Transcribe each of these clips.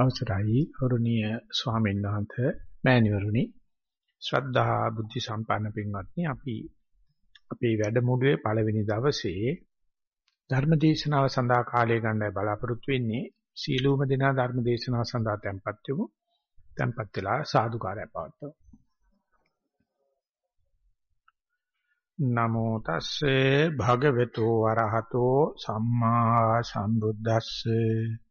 අවසරයි ගෞරවනීය ස්වාමීන් වහන්සේ මෑණිවරුනි. ශ්‍රද්ධා බුද්ධ සම්පන්න පින්වත්නි අපි අපේ වැඩමුළුවේ පළවෙනි දවසේ ධර්ම දේශනාව සඳහා කාලය ගන්නයි බලාපොරොත්තු වෙන්නේ. සීලූම දෙනා ධර්ම දේශනාව සඳහා tempත් වෙමු. tempත් වෙලා සාදුකාරය පවත්වමු. නමෝ තස්සේ භගවතු වරහතෝ සම්මා සම්බුද්දස්සේ.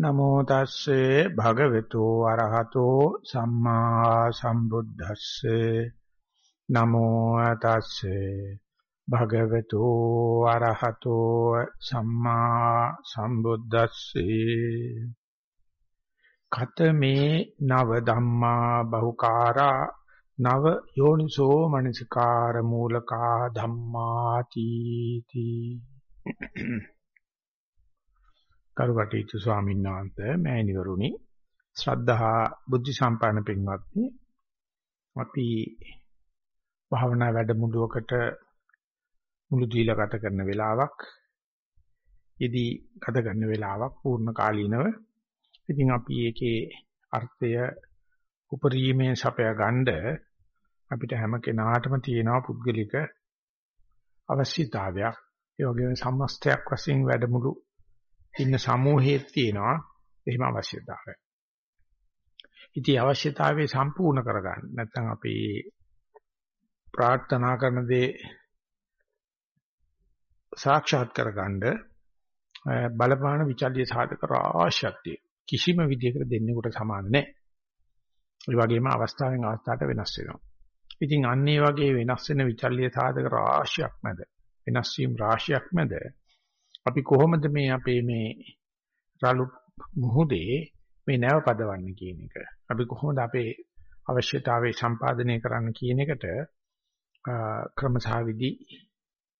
නමෝ තස්සේ භගවතු අරහතෝ සම්මා සම්බුද්දස්සේ. නමෝ තස්සේ භගවතු අරහතෝ සම්මා සම්බුද්දස්සේ. කතමේ නව ධම්මා බහුකාරා නව යෝනිසෝ මනසිකාර මූලකා ධම්මාති තී කරුකටීතු ස්වාමීන් වහන්සේ මෑණිවරුනි ශ්‍රද්ධහා බුද්ධ සම්පන්න පින්වත්නි. අපි භාවනා වැඩමුළුවකට මුළු දීලා ගත කරන වෙලාවක් ඉදී ගත කරන වෙලාවක් පූර්ණ කාලීනව. ඉතින් අපි ඒකේ අර්ථය උපරිමයෙන් සපයා ගන්න අපිට හැම කෙනාටම තියෙනවා පුද්ගලික අවශ්‍යතාවයක්. ඒ වගේම සම්මස්තයක් වශයෙන් වැඩමුළු ඉන්න සමූහයේ තියෙනවා එහෙම අවශ්‍යතාවය. ඉතින් අවශ්‍යතාවය සම්පූර්ණ කරගන්න නැත්නම් අපි ප්‍රාර්ථනා කරන දේ සාක්ෂාත් කරගන්න බලපාන විචල්්‍ය සාධක රාශියක් කිසිම විදියකට දෙන්නෙකුට සමාන නැහැ. ඒ වගේම අවස්ථාවෙන් අවස්ථාවට වෙනස් වෙනවා. ඉතින් අන්න ඒ වගේ වෙනස් වෙන විචල්්‍ය සාධක රාශියක් මැද වෙනස් වීම රාශියක් මැද අපි කොහොමද මේ අපේ මේ රළු මුහුදේ මේ නැව පදවන්නේ කියන එක. අපි කොහොමද අපේ අවශ්‍යතාවය සම්පාදනය කරන්න කියන එකට ක්‍රමසහවිදි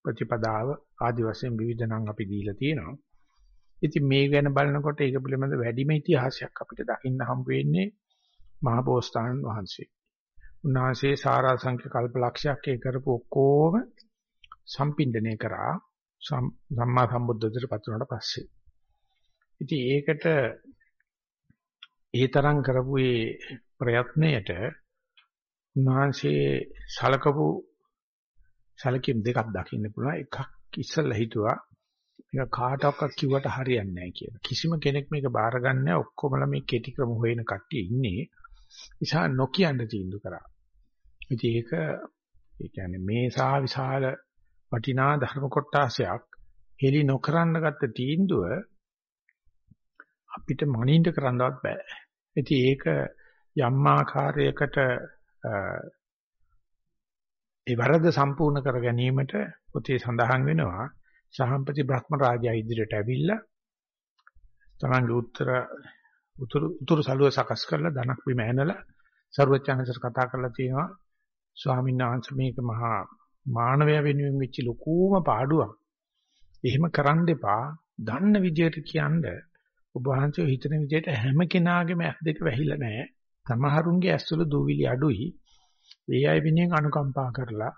ප්‍රතිපදාව ආදි වශයෙන් විවිධ නම් අපි දීලා තියෙනවා. ඉතින් මේ ගැන බලනකොට ඒක පිළිබඳ වැඩිම ඉතිහාසයක් අපිට දකින්න හම්බ වෙන්නේ මහබෝසතාණන් වහන්සේ. උන්වහන්සේ සාරාංශක කල්පලක්ෂයක් ඒ කරපු ඔක්කොම සම්පින්දනය කරා සම්මා සම්බුද්ධත්වයට පත් වුණාට පස්සේ. ඉතින් ඒකට ඒ තරම් කරපු ඒ ප්‍රයත්නයට උන්වහන්සේ සලකපු සලකීම් දෙකක් දකින්න පුළුවන්. එකක් ඉස්සල්ලා හිතුවා මේක කාටවත් කිව්වට හරියන්නේ නැහැ කියලා. කිසිම කෙනෙක් මේක බාරගන්නේ නැහැ. ඔක්කොමලා මේ කෙටි ක්‍රම හොයන කට්ටිය ඉන්නේ. නිසා නොකියන්න තීන්දුව කරා. ඉතින් ඒක ඒ කියන්නේ මේ සා විශාල වටිනා ධර්ම කොටාසයක් හෙලි නොකරන්න ගත්ත තීන්දුව අපිට මනින්න කරන්නවත් බෑ. ඉතින් ඒක යම් ආකාරයකට ඒ වරද සම්පූර්ණ කර ගැනීමට පොතේ සඳහන් වෙනවා සහම්පති බ්‍රහ්ම රාජයා ඉදිරියට ඇවිල්ලා තමන්ගේ උත්තර උතුරු උතුරු සළුව සකස් කරලා ධනක් බිම ඇනලා ਸਰවචනසර කතා කරලා තියෙනවා ස්වාමීන් වහන්සේ මේක මහා මානවය වෙනුවෙන් වෙච්ච ලකූම පාඩුවක්. එහෙම කරන්න එපා. දන්න විදියට කියන්න ඔබ වහන්සේ හිතන විදියට හැම කෙනාගේම ඇස් දෙක වැහිලා නැහැ. සමහරුන්ගේ ඇස්වල දූවිලි අඩුයි. ඒ අය වෙනුවෙන් අනුකම්පා කරලා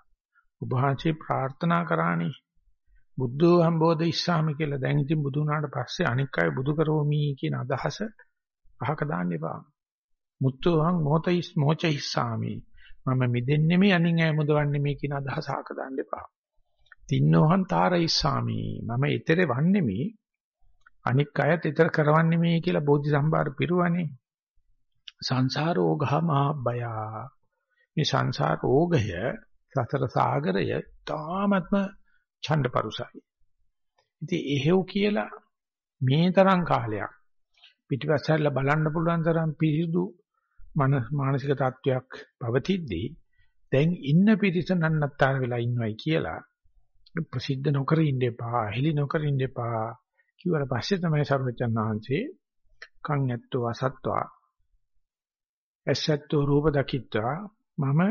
ඔබ වහන්සේ ප්‍රාර්ථනා කරානේ. බුද්ධෝ හම්බෝධ ඉස්සාමි කියලා දැන් ඉතින් බුදු වුණාට පස්සේ අනික් අය බුදු කරවමි කියන අදහස අහක දාන්න එපා. මුත්තෝහං මොතයිස් මොචයිස්සාමි මම මිදෙන්නේ මේ අනින් අය මුදවන්නේ මේ කියන අදහස ආක දාන්න එපා. තින්නෝහන් තාරයිස්සාමි මම ඊතරේ වන්නේ මේ අනික් අයත් ඊතර කරවන්නේ මේ කියලා බෝධි සම්භාර පිරුවනේ. සංසාරෝගහ මහබ්බය. මේ සංසාරෝගය සතර සාගරය තාමත්ම ඡණ්ඩපරුසයි. ඉතින් එහෙව් කියලා මේ තරම් කාලයක් පිටිපස්සට බලන්න පුළුවන් තරම් පිරිදු මානසික තත්වයක් පවතිද්දී දැන් ඉන්න පිරිස නන්නත්තර වෙලා ඉන්නවයි කියලා ප්‍රසිද්ධ නොකර ඉන්න එපා, හෙලි නොකර ඉන්න එපා කිව්වට පස්සේ තමයි සර්වචන් වහන්සේ කන් ඇත්තෝ අසත්වා ඇසත්තෝ රූප දකිත්වා මම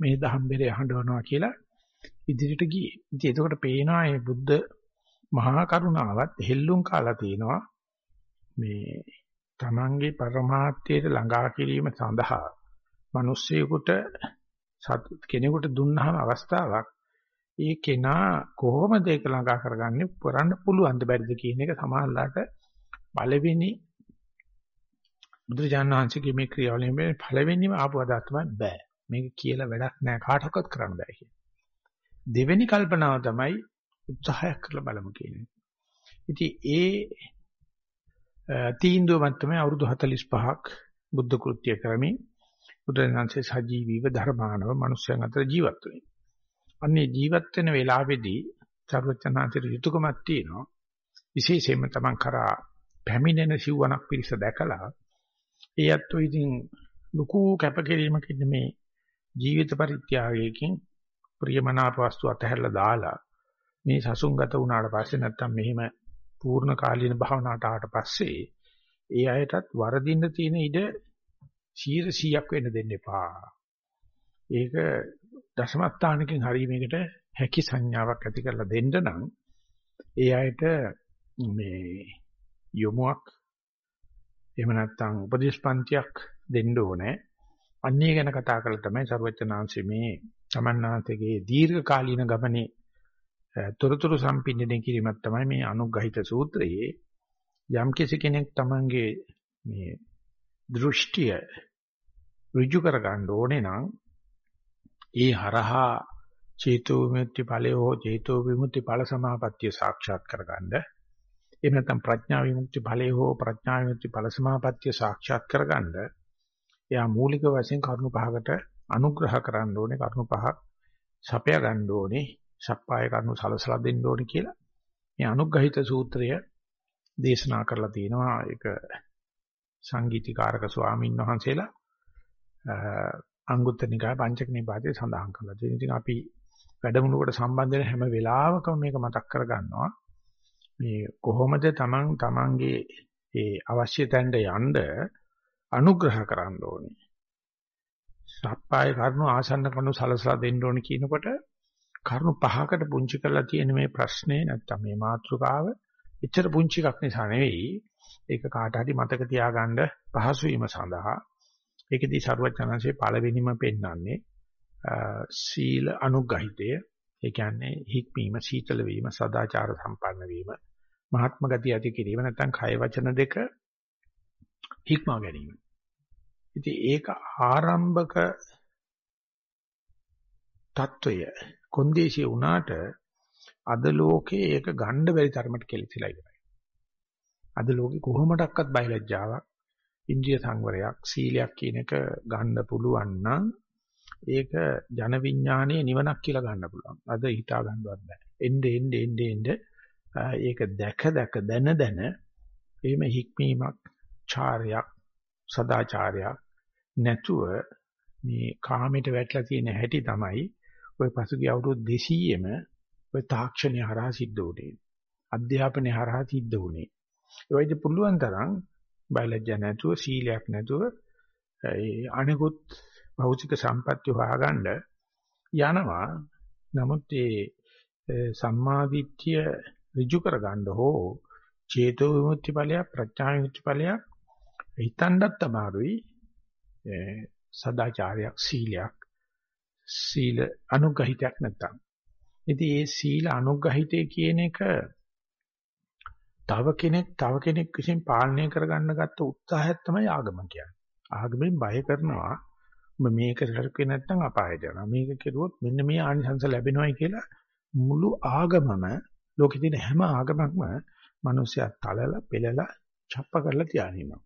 මේ දහම්බෙරේ හඬවනවා කියලා ඉදිරියට ගියේ. ඉතින් එතකොට පේනවා මේ බුද්ධ මහා කරුණාවත් හෙල්ලුම් කාලා තිනවා මේ තමන්ගේ પરමාර්ථයට ළඟා කිරීම සඳහා මිනිස්සෙකුට කෙනෙකුට දුන්නාම අවස්ථාවක් ඒ කෙනා කොහොමද ඒක ළඟා කරගන්නේ කරන්න පුළුවන්ද බැරිද කියන එක සමාහලට පළවෙනි බුදුරජාණන් වහන්සේගේ මේ ක්‍රියාවලියෙන් මේ පළවෙනිම ආපු අදහස් තමයි බෑ. මේක කියලා වැඩක් නෑ කාටවත් කරන්න බෑ කියන. දෙවෙනි කල්පනාව තමයි උත්සාහයක් කරලා බලමු කියන එක. ඉතින් ඒ තීන්දුව මත තමයි අවුරුදු 45ක් බුද්ධ කෘත්‍ය කරමින් බුදුරජාණන්සේ සජීවීව ධර්මානව මිනිස්යන් අතර ජීවත් වෙන්නේ. අන්නේ ජීවත් වෙන වෙලාවේදී සර්වචනාන්තර යුතුයකමක් තියෙනවා. විශේෂයෙන්ම තමන් කරා පැමිණෙන සිව්වනක් පිරිස දැකලා ඒ අත්ෝ ඉතින් ලুকু කැපකිරීමකින් මේ ජීවිත පරිත්‍යාගයකින් ප්‍රියමනාප වස්තු අතහැරලා දාලා මේ සසුන්ගත වුණාට පස්සේ නැත්තම් මෙහිම පූර්ණ කාලීන භාවනාවට ආවට පස්සේ ඒ අයටත් වරදින්න තියෙන ඉඩ 100ක් වෙන්න දෙන්න එපා. ඒක දශමස්ථානකින් හරි මේකට හැකි සංඥාවක් ඇති කරලා දෙන්න නම් ඒ අයට මේ යොමුක් එහෙම නැත්නම් උපදේශපන්තියක් දෙන්න ඕනේ. අන්නේ ගැන කතා කරලා තමයි සර්වචනාංශයේ මේ සමන්නාතගේ දීර්ඝ කාලීන ගමනේ තොරතුරු සම්පින්දනය කිරීමක් තමයි මේ අනුග්‍රහිත සූත්‍රයේ යම් කෙනෙක් තමන්ගේ මේ දෘෂ්ටිය ඍජු කරගන්න ඕනේ නම් ඒ හරහා චේතෝ විමුක්ති ඵලය හෝ චේතෝ විමුක්ති ඵල සමාපත්තිය සාක්ෂාත් කරගන්න. එහෙම නැත්නම් ප්‍රඥා විමුක්ති ඵලය හෝ ප්‍රඥා විමුක්ති ඵල සමාපත්තිය සාක්ෂාත් කරගන්න. එයා මූලික වශයෙන් කරුණු පහකට අනුග්‍රහ කරන්න ඕනේ කරුණු පහක් සපය ගන්න ඕනේ. සප්පාය කරුණු සලසලා දෙන්න ඕනේ කියලා මේ අනුග්‍රහිත සූත්‍රය දේශනා කරලා තියෙනවා ඒක සංගීතීකාරක ස්වාමීන් වහන්සේලා අංගුත්තර නිකාය පංචක නිපාතේ සඳහන් කරලා තියෙනවා. ඉතින් අපි වැඩමුළුවකට සම්බන්ධ වෙන හැම වෙලාවකම මේක මතක් කරගන්නවා. මේ කොහොමද Taman Tamanගේ ඒ අවශ්‍ය තැනට යන්න අනුග්‍රහ කරන්න ඕනේ. සප්පාය කරුණු ආසන්න කරුණු සලසලා දෙන්න ඕනේ කියනකොට කරුණු පහකට පුංචි කරලා තියෙන මේ ප්‍රශ්නේ නැත්තම් මේ මාතෘකාව එච්චර පුංචි එකක් නිසා නෙවෙයි. ඒක කාට හරි මතක තියාගන්න පහසු වීම සඳහා ඒකෙදී සරුවචනංශයේ පළවෙනිම පෙන්වන්නේ සීල අනුග්‍රහිතය. ඒ කියන්නේ හික්මීම සීතල වීම සදාචාර සම්පන්න වීම මහත්ම ගති ඇති කිරීම නැත්නම් කය වචන දෙක හික්මා ගැනීම. ඉතින් ඒක ආරම්භක తত্ত্বය කොන්දේසිය වුණාට අද ලෝකේ ඒක ගන්න බැරි තරමට කෙලිසිලා ඉවරයි. අද ලෝකේ කොහොමඩක්වත් බයලජ්ජාවක් ඉන්ද්‍රිය සංවරයක් සීලයක් කියන එක ගන්න පුළුවන් නම් ඒක ජන විඥානයේ නිවනක් කියලා ගන්න පුළුවන්. අද හිතා ගන්නවත් බෑ. එnde ende ende ende ඒක දැක දැක දන දන එහෙම හික්මීමක් චාරයක් සදාචාරයක් නැතුව මේ කාමයට වැටලා තියෙන හැටි තමයි ওই පසුගිය අවුරුදු 200ෙම ওই තාක්ෂණය හරහා සිද්ධ වුනේ. අධ්‍යාපනය හරහා සිද්ධ වුනේ. ඒ වගේ පුළුවන් තරම් බයලජ්ජා නැතුව සීලයක් නැතුව ඒ අනිකුත් භෞතික සම්පත්‍ය හොයාගන්න යනවා. නමුත් ඒ සම්මාදිට්ඨිය ඍජු කරගන්න හෝ චේතෝ විමුක්ති ඵලයක් ප්‍රඥා විමුක්ති ඵලයක් හිතන්නත් අමාරුයි. සදාචාරයක් සීලයක් සීල අනුගහිතයක් නැත්තම්. ඉතින් මේ සීල අනුගහිතය කියන එක තව කෙනෙක් තව කෙනෙක් විසින් පාලනය කරගන්න ගත්ත උත්සාහයක් තමයි ආගම කියන්නේ. ආගමෙන් බය කරනවා ඔබ මේක කරකේ නැත්නම් අපායට යනවා. මේක කෙරුවොත් මෙන්න මේ ආනිසංස ලැබෙනවයි කියලා මුළු ආගමම ලෝකෙ තියෙන හැම ආගමක්ම මිනිස්සයා තලලා පෙළලා ڇප්ප කරලා තියානිනවා.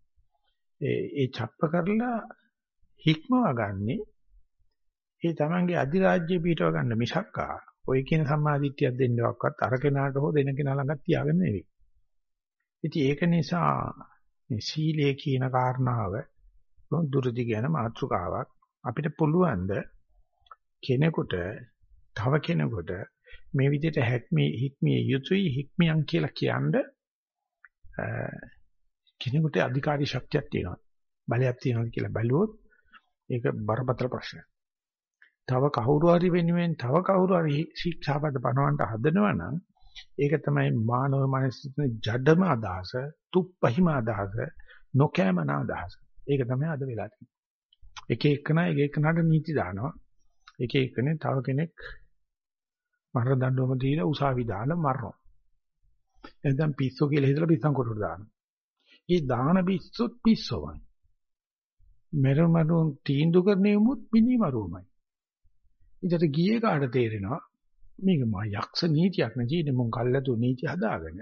ඒ ඒ ڇප්ප කරලා හික්මවා ගන්නේ ඒ තමන්ගේ අධිරාජ්‍ය පිටව ගන්න මිසක්කා ඔය කියන සම්මාදිට්ඨියක් දෙන්නවක්වත් අර කෙනාට හෝ දෙන කෙනා ළඟ තියාගෙන නෙවෙයි. ඉතින් ඒක නිසා මේ සීලය කියන කාරණාව දුරදි කියන මාතෘකාවක් අපිට පුළුවන් ද කෙනෙකුට තව කෙනෙකුට මේ විදිහට හැක්මී හික්මිය යුතුයි හික්මියන් කියලා කියන්නේ කෙනෙකුට අධිකාරී ශක්තියක් තියෙනවා බලයක් තියෙනවා කියලා බැලුවොත් ඒක බරපතල ප්‍රශ්නයක්. තව කවුරු හරි වෙනුවෙන් තව කවුරු හරි ශික්ෂාපද පනවන්න හදනවා නම් ඒක තමයි මානව මනසේ ජඩම අදහස, තුප්පහිම අදහස, නොකෑමන අදහස. ඒක තමයි අද වෙලා තියෙන්නේ. එක එකනා එක එකනාට නීති දානවා. එක එකනේ තව කෙනෙක් මරණ දඬුවම දීලා උසාවි දාලා මරනවා. එතෙන් පිස්සෝ කියලා හිතලා පිස්සන් කොටුට දානවා. මේ දාන පිස්සොත් පිස්සෝමයි. මෙරමරුන් තීන්දුව කරන්නේ උමුත් මිනිමරුවමයි. ඊට ගියේ කාට තේරෙනවා මේක මා යක්ෂ නීතියක් නෙජීනේ මුන් කල්ලාතු නීති හදාගෙන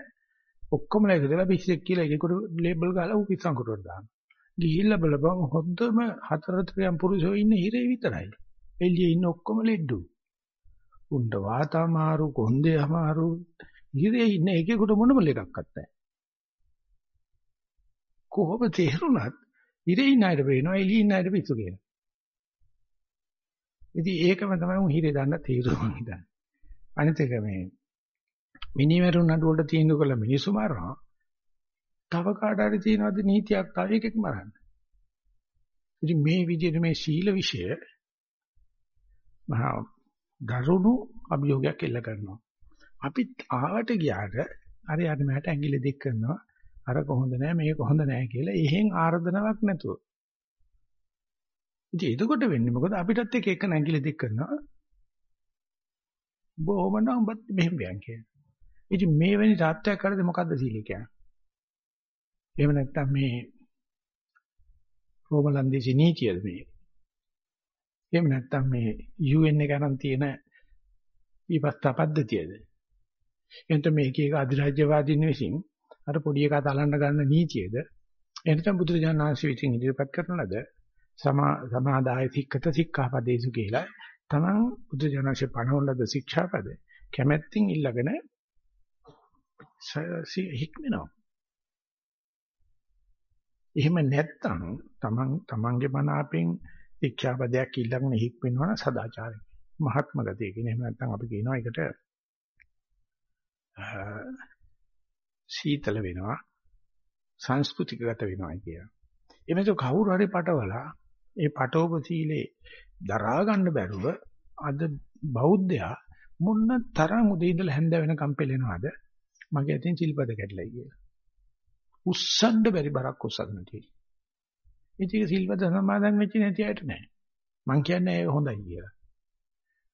ඔක්කොම ලැගදලා පිස්සෙක් කියලා ඒකට ලේබල් ගාලා උ පිස්සන් කොටුවට දානවා. ගිහිල්ලා බලපන් හොද්දම හතරතරයන් පුරුෂයෝ ඉන්නේ හිරේ විතරයි. එළියේ ඉන්න ඔක්කොම ලෙඩ්ඩු. උණ්ඩ වාතමාරු කොන්දේ අමාරු හිරේ ඉන්න එකෙකුට මොනම ලෙඩක්වත් නැහැ. කොහොම තේරුණත් හිරේ ඉන්න අයට පේනවා එළියේ ඉන්න අයට පිස්සු කියලා. ඉතින් ඒකම තමයි උන් හිරේ දාන්න තීරුම හිතන්නේ. අනිත් එක මේ මිනිමරුන් නඩුවට තීන්දුව කළ මිනිස්සු මරනවා. තව කාට හරි තියනවාද නීතියක් තව එකෙක් මරන්න. ඉතින් මේ විදිහට මේ සීල විෂය මහා දරුණු අභියෝගයක් එල්ල කරනවා. අපි ආවට ගියාට අර යට මට ඇඟිලි දික් කරනවා. අර කොහොඳ නැහැ මේක හොඳ නැහැ කියලා එහෙන් ආර්දනාවක් නැතුව. ඉතින් එතකොට වෙන්නේ මොකද අපිටත් එක එක නැගිලි දික් කරනවා. බොහොම නම් උඹත් මෙහෙම බයන් කියන. ඉතින් මේ වෙනි තාත්ත්වයක් කරද්දී මොකද්ද සීලය කියන්නේ? එහෙම නැත්නම් මේ රෝමලන්දේසි නීතියද මේ? එහෙම නැත්නම් මේ UN එක ගන්න තියෙන විපස්ථා පද්ධතියද? එතන මේක එක අධිරාජ්‍යවාදීන් විසින් අර පොඩි එකා තලන්න ගන්න නීතියද? එනතම් බුදුරජාණන් වහන්සේ විසින් ඉදිරිපත් කරන ලද සමා සමාදාය සික්කත සික්ඛාපදේසු කියලා තමන් බුදුජානකසේ පනවන ලද ශික්ෂාපද කැමැත්තින් ඉල්ලගෙන හික්මනවා. එහෙම නැත්නම් තමන් තමන්ගේ මන අපෙන් ශික්ෂාපදයක් ඉල්ලගෙන හික්මනවා නම් සදාචාරය. මහත්ම ගතිය කියන එහෙම නැත්නම් අපි කියනවා ඒකට සීතල වෙනවා සංස්කෘතිකගත වෙනවා කියලා. එමෙතු කවුරු හරි පටවලා ඒ පටෝප සීලේ දරා ගන්න බැරුව අද බෞද්ධයා මොන්න තරම් උදේ ඉඳලා හැන්ද වෙනකම් පෙළෙනවද මගේ අතින් සිල්පද කැඩලා කියලා. උස්සන්න බැරි බරක් උස්සගෙන තියෙනවා. ඉතින් සිල්පද සමාදන් වෙච්ච නැති අයට නෑ. මං කියන්නේ ඒ හොඳයි කියලා.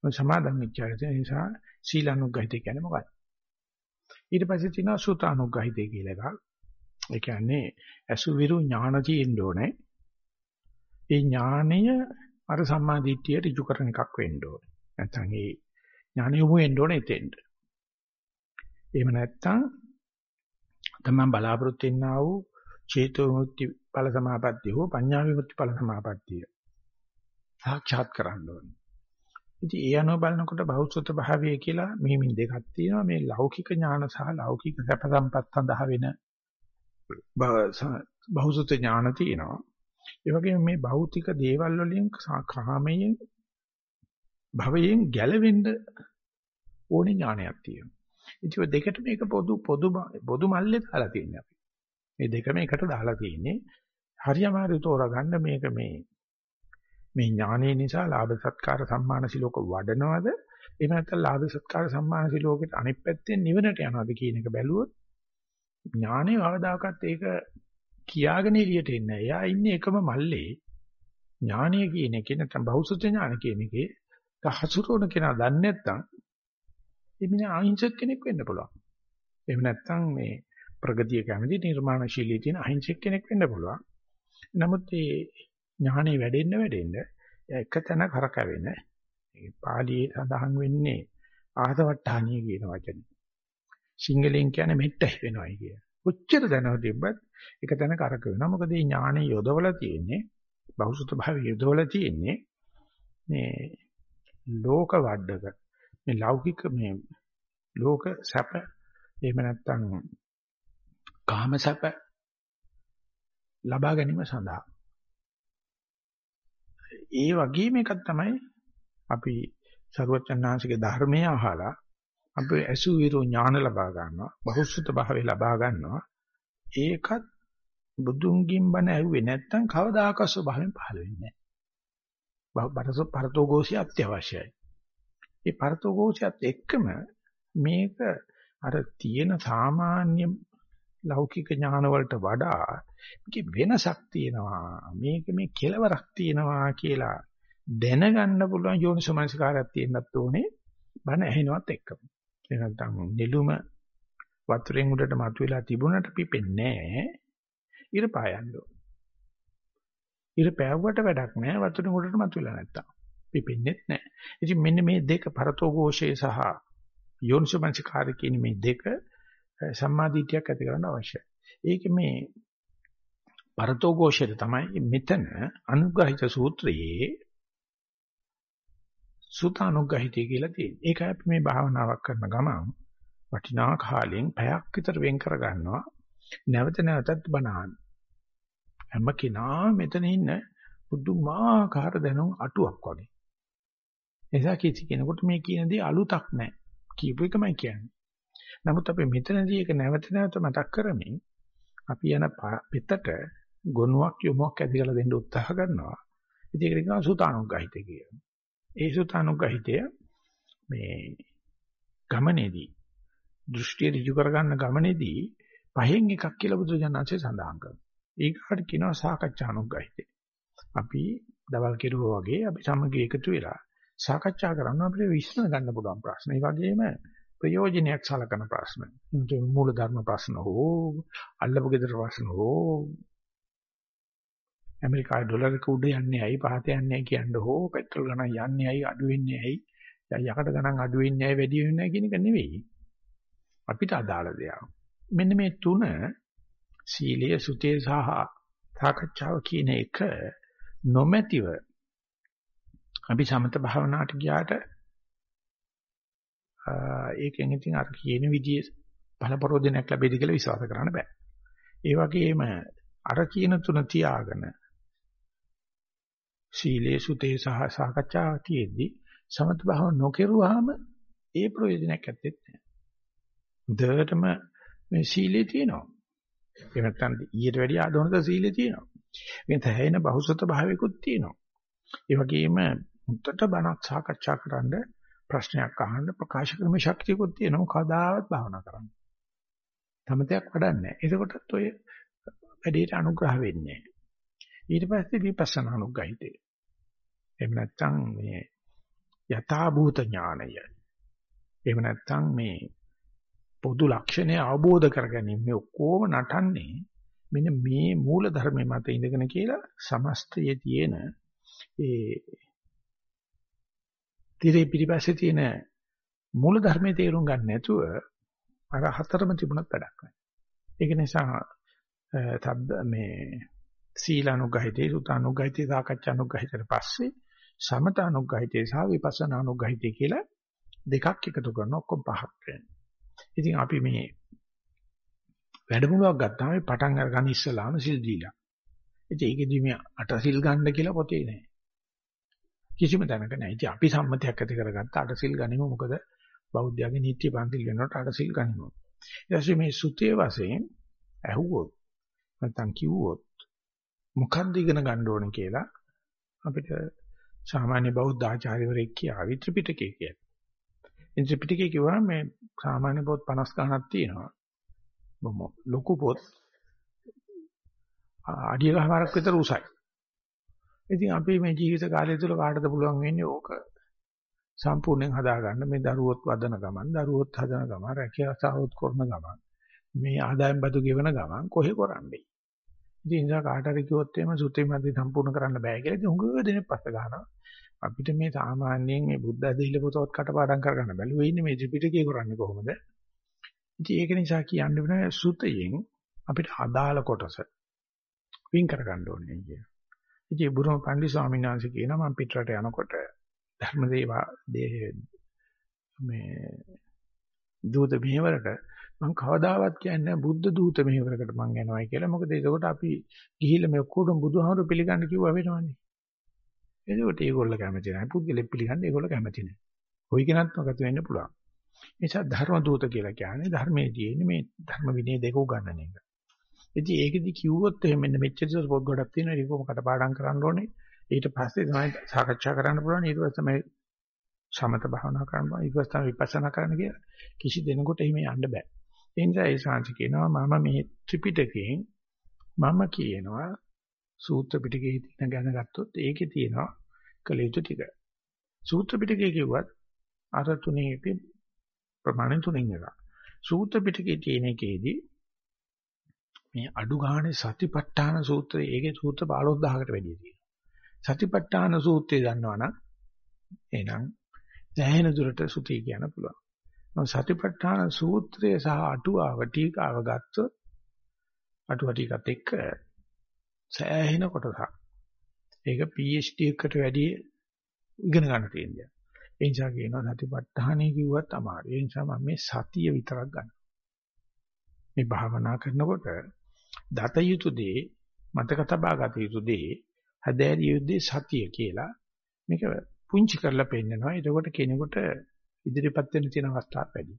මම සමාදන් වෙච්ච අයට නිසා සීලානුගහිත කියන්නේ මොකක්ද? ඊට පස්සේ තියෙනවා සුතානුගහිතය කියලා එකක්. ඒ කියන්නේ අසුවිරු ඥාන තියෙන්න ඕනේ. ඒ ඥානය අර සම්මා දිට්ඨිය ඍජු කරන එකක් වෙන්න ඕනේ. නැත්නම් ඒ ඥානය යොමු වෙන්න ඕනේ එතෙන්ට. එහෙම නැත්නම් තමයි බලාපොරොත්තු වෙන්නා වූ චේතෝ මුක්ති ඵල සමාපත්තිය හෝ පඤ්ඤා විමුක්ති ඵල සමාපත්තිය සාක්ෂාත් කරන්න ඕනේ. ඉතින් ඒ අනුව බලනකොට බෞද්ධ භාවය කියලා මෙහිමින් දෙකක් තියෙනවා. මේ ලෞකික ඥාන සහ ලෞකික සැප සම්පත් සඳහා වෙන බෞද්ධ ඥාන තියෙනවා. ඒ වගේම මේ භෞතික දේවල් වලින් කාමයෙන් භවයෙන් ගැලවෙන්න ඕනේ ඥානයක් තියෙනවා. ඉතින් දෙකට මේක පොදු පොදු පොදු මල්ලේ දාලා තියෙනවා අපි. මේ දෙකම එකට දාලා තියෙන්නේ. හරියමාරු තෝරගන්න මේක මේ මේ ඥානය නිසා ලාභ සත්කාර සම්මාන සිලෝක වඩනවද? එහෙම නැත්නම් ලාභ සත්කාර සම්මාන සිලෝකෙට අනිත් පැත්තෙන් නිවනට යනවද කියන එක බැලුවොත් ඥානෙ වවදාකත් ඒක කියාගෙන එළියට එන්නේ. එයා ඉන්නේ එකම මල්ලේ ඥානීය කියන එකේ නැත්නම් බහුසුත ඥාන කියන එකේ හසුරුවන කෙනා දන්නේ නැත්නම් එමින අහිංසක කෙනෙක් වෙන්න පුළුවන්. එහෙම නැත්නම් මේ ප්‍රගතිය කැමති නිර්මාණශීලී තියෙන අහිංසක කෙනෙක් වෙන්න පුළුවන්. නමුත් මේ ඥානෙ වැඩෙන්න වැඩෙන්න එක තැන කරකැවෙන මේ පාළියේ සඳහන් වෙන්නේ ආසවට්ටානිය කියන වචනේ. සිංහලෙන් කියන්නේ මෙට්ට වෙනවයි කිය. කොච්චර දැනව තිබ්බත් එක තැන කරක වෙනවා. මොකද මේ ඥානෙ යොදවලා තියෙන්නේ බහුසුත භාවය යොදවලා තියෙන්නේ මේ ලෝක වඩක මේ ලෞකික මේ ලෝක සැප එහෙම නැත්නම් කාම සැප ලබා ගැනීම සඳහා ඒ වගේම එකක් තමයි අපි සරුවචනාංශිකේ ධර්මය අහලා අපි ඇසු විරෝ ඥාන ලබා ගන්නවා බහුසුත භාවය ලබා ගන්නවා ඒකත් බුදුන්ගින් බණ ඇහුවේ නැත්නම් කවදාක ස්වභාවයෙන් පහළ වෙන්නේ නැහැ. බරස පරතෝഘോഷය අත්‍යවශ්‍යයි. ඒ පරතෝഘോഷයත් එක්කම මේක අර තියෙන සාමාන්‍ය ලෞකික ඥාන වලට වඩා මේකේ වෙනසක් තියෙනවා. මේක මේ කෙලවරක් තියෙනවා කියලා දැනගන්න පුළුවන් යෝනිසමනසිකාරයක් තියෙන්නත් ඕනේ. බණ ඇහෙනවත් එක්කම. එහෙනම් නිලුම වතුරෙන් උඩට මතුවලා තිබුණට පිපෙන්නේ නැහැ. ඉර පායන්න ඕන. ඉර පෑවුවට වැඩක් නැහැ වතුරේ උඩට මතුවෙලා නැත්තම්. පිපෙන්නේත් නැහැ. ඉතින් මෙන්න මේ දෙක පරතෝഘോഷයේ සහ යෝනිසමංචකාරය කියන මේ දෙක සම්මාදීත්‍යයක් ඇති කරන්න අවශ්‍යයි. ඒක මේ පරතෝഘോഷයට තමයි මෙතන අනුග්‍රහිත සූත්‍රයේ සුතානුග්‍රහිතය කියලා තියෙන්නේ. ඒක අපි මේ භාවනාවක් කරන ගමන් වටිනා කාලෙන් පැයක් විතර වෙන් කරගන්නවා නැවත නැවතත් බණහන්. හැම කෙනා මෙතන ඉන්න පුදුමාකාර දැනුම් අටුවක් වගේ. එසා කිසි කෙනෙකුට මේ කියන දේ අලුතක් නැහැ. කියපු එකමයි කියන්නේ. නමුත් අපි මෙතනදී ඒක නැවත නැවත මතක් කරමින් අපි යන පිටට ගොනුවක් යොමුක් ඇති කරලා දෙන්න උත්සාහ කරනවා. ඉතින් ඒක නිකන් සුතානුග්‍රහිතය කියනවා. ඒ සුතානුග්‍රහිතය මේ ගමනේදී දෘෂ්ටිය ඍජු කරගන්න ගමනේදී පහෙන් එකක් කියලා බුදුජානන්සේ සඳහන් කරනවා. ඒකට කියනවා සාකච්ඡානුග්‍රහිතය. අපි දවල් කෙරුවා වගේ අපි සමගි එකතු වෙලා සාකච්ඡා කරන්න අපිට විශ්න ගන්න පුළුවන් ප්‍රශ්න. ඒ වගේම ප්‍රයෝජනයක් සලකන ප්‍රශ්න. මූල ධර්ම ප්‍රශ්න හෝ අල්ලපු ගෙදර ප්‍රශ්න හෝ ඇමරිකාවේ ඩොලර් එක උඩ යන්නේ ඇයි පහත යන්නේ ඇයි කියන්න හෝ පෙට්‍රල් ගණන් යන්නේ ඇයි අඩු වෙන්නේ ඇයි යකට ගණන් අඩු වෙන්නේ ඇයි වැඩි වෙන්නේ ඇයි කියන එක නෙවෙයි. අපිට අදාළ දෙයක්. මෙන්න මේ තුන සීලය සුතේ සහ සාකච්ඡාව කියන එක නොමැතිව අපි සමත භාවනාවට ගියාට ඒකෙන් ඉතින් අර කියන විදිහේ බලපරෝධනයක් ලැබෙයිද කියලා විශ්වාස කරන්න බෑ. ඒ වගේම අර කියන තුන තියාගෙන සීලේ සුතේ සහ සාකච්ඡාව තියෙද්දි සමත භාවන නොකරුවාම ඒ ප්‍රයෝජනයක් ඇත්තේ නැහැ. හොඳටම මේ සීලේ තියෙනවා. ඒ නැත්තම් ඊට වැඩිය ආදෝනද සීලේ තියෙනවා. මේ තැහෙන බහුසත භාවයකුත් තියෙනවා. ඒ වගේම මුත්තට බණක් සාකච්ඡා කරන්න ප්‍රශ්නයක් අහන්න ප්‍රකාශ කිරීමේ ශක්තියකුත් තියෙනවා. කවදාවත් භාවනා කරන්න. තමතයක් වඩන්නේ. එතකොටත් ඔය වැඩේට අනුග්‍රහ වෙන්නේ ඊට පස්සේ විපස්සනා අනුග්‍රහිතේ. එහෙම නැත්නම් මේ යථා භූත ඥානය. එහෙම නැත්නම් මේ පොදු ලක්ෂණය අවබෝධ කරගැනීම මේ ඔක්කොම නටන්නේ මෙන්න මේ මූල ධර්මයේ මත ඉඳගෙන කියලා සමස්තයේ තියෙන ඒ tire පිටිපස්සේ තියෙන මූල ධර්මයේ තේරුම් ගන්න නැතුව අර හතරම තිබුණත් වැඩක් නැහැ. ඒක නිසා තබ්බ මේ සීලානුගහිතේ සුතානුගහිතේ සාකච්ඡානුගහිතේ පස්සේ සමතානුගහිතේ සහ විපස්සනානුගහිතේ කියලා දෙකක් එකතු කරන ඔක්කොම පහක් වෙනවා. ඉතින් අපි මේ වැඩමුළුවක් ගත්තාම පටන් අරගන්න ඉස්සලාම සිල් දීලා. ඉතින් ඒකෙදි මේ අට සිල් ගන්න කියලා පොතේ නැහැ. කිසිම තැනක නැහැ. ඉතින් අපි සම්මතයක් ඇති කරගත්ත අට සිල් ගනිමු මොකද බෞද්ධයාගේ නීත්‍ය පන්තිල් වෙනකොට අට සිල් ගනිමු. ඊට පස්සේ මේ සුතේ වශයෙන් ඇහුවොත් නැත්නම් කිව්වොත් මොකක්ද ඉගෙන ගන්න ඕනේ කියලා අපිට සාමාන්‍ය බෞද්ධ ආචාර්යවරයෙක් කියාවි ත්‍රිපිටකය කියලා. ඉතින් ත්‍රිපිටකය කිව්වම මේ සාමාන්‍ය පොත් 50 ගණනක් තියෙනවා. බොහොම ලොකු පොත්. අඩිය ගහමාරක් විතර උසයි. ඉතින් අපි මේ ජීවිත කාලය තුළ කාටද පුළුවන් වෙන්නේ ඕක? සම්පූර්ණයෙන් හදාගන්න. මේ දරුවොත් වදන ගමන් දරුවොත් හදන ගමන් රැකියාවසහොත් කරන ගමන් මේ ආදායම් බදු ගෙවන ගමන් කොහෙ කරන්නේ? ඉතින් ඉඳලා කාට හරි කිව්වොත් එහෙම සුත්‍රි මැදි සම්පූර්ණ කරන්න බෑ කියලා. ඉතින් හුඟ දෙනෙක් පස්ස ගන්නවා අපිට මේ සාමාන්‍යයෙන් මේ බුද්ධ අධිල පොතවත් කටපාඩම් කරගන්න බැලුවේ ඉන්නේ මේ ත්‍රිපිටකය කරන්නේ කොහොමද? ඉතින් ඒක නිසා කියන්න වෙන සුතයෙන් අපිට අදාළ කොටස වින් කරගන්න ඕනේ කිය. ඉතින් බුදුම පන්දි ස්වාමීන් වහන්සේ කියනවා මම පිටරට යනකොට ධර්මදේවා මේ දූත මෙහෙවරට මම කවදාවත් කියන්නේ බුද්ධ දූත මෙහෙවරකට මම යනවායි කියලා. මොකද ඒකකොට අපි ගිහිල්ලා මේ ඔක්කොටම බුදුහාමුදුරු පිළිගන්න කිව්වා වෙනවනේ. එතකොට ඒගොල්ලෝ කැමති නැහැ. පුද්ගලෙක් පිළිගන්න ඒගොල්ලෝ කැමති නැහැ. කොයි කෙනත් මොකද වෙන්න පුළුවන්. ඒ නිසා ධර්ම දූත කියලා කියන්නේ ධර්මයේ තියෙන මේ ධර්ම විනය දෙක උගන්වන එක. ඉතින් ඒකෙදි කිව්වොත් එහෙම මෙන්න මෙච්චර පොත් ගොඩක් තියෙනවා. ඒක කොහොම කටපාඩම් කරන්න ඕනේ. ඊට පස්සේ තමයි සාකච්ඡා කරන්න පුළුවන්. ඊට පස්සේ තමයි සමත භාවනා කරන්න පුළුවන්. ඊට පස්සේ තමයි විපස්සනා කරන්න කියලා. කිසි දෙනෙකුට එහෙම යන්න බෑ. ඒ නිසා ඒ ශාන්ති කියනවා මම මේ ත්‍රිපිටකයෙන් මම කියනවා සූත්‍ර පිටකයේ තියෙන ගැන ගත්තොත් ඒකේ තියෙනවා කළ යුතු ටික. සූත්‍ර පිටකයේ කිව්වත් අර තුනේදී ප්‍රමාණ තුනෙන් එක. සූත්‍ර පිටකයේ තියෙන එකේදී මේ අඩු ගානේ සතිපට්ඨාන සූත්‍රය ඒකේ සූත්‍ර 15000කට වැඩිය තියෙනවා. සතිපට්ඨාන සූත්‍රය දන්නවනම් එහෙනම් දැහැන දුරට සුති කියන්න පුළුවන්. මම සතිපට්ඨාන සූත්‍රය සහ අටුවාව ටීකාව ගත්තොත් අටුවා ටිකත් එක්ක සෑහෙන කොටසක් ඒක PhD එකට වැඩි ඉගෙන ගන්න තියෙනවා. ඒ නිසා කියනවා සතිපට්ඨානෙ කිව්වත් අමාරුයි. ඒ නිසා මම මේ සතිය විතරක් ගන්නවා. මේ භාවනා කරනකොට දත යුතු දේ මතක තබා ගත යුතු දේ හැදෑරිය යුතු සතිය කියලා මේක පුංචි කරලා පෙන්නනවා. එතකොට කෙනෙකුට ඉදිරිපත් වෙන්න තියෙන අවස්ථා වැඩි.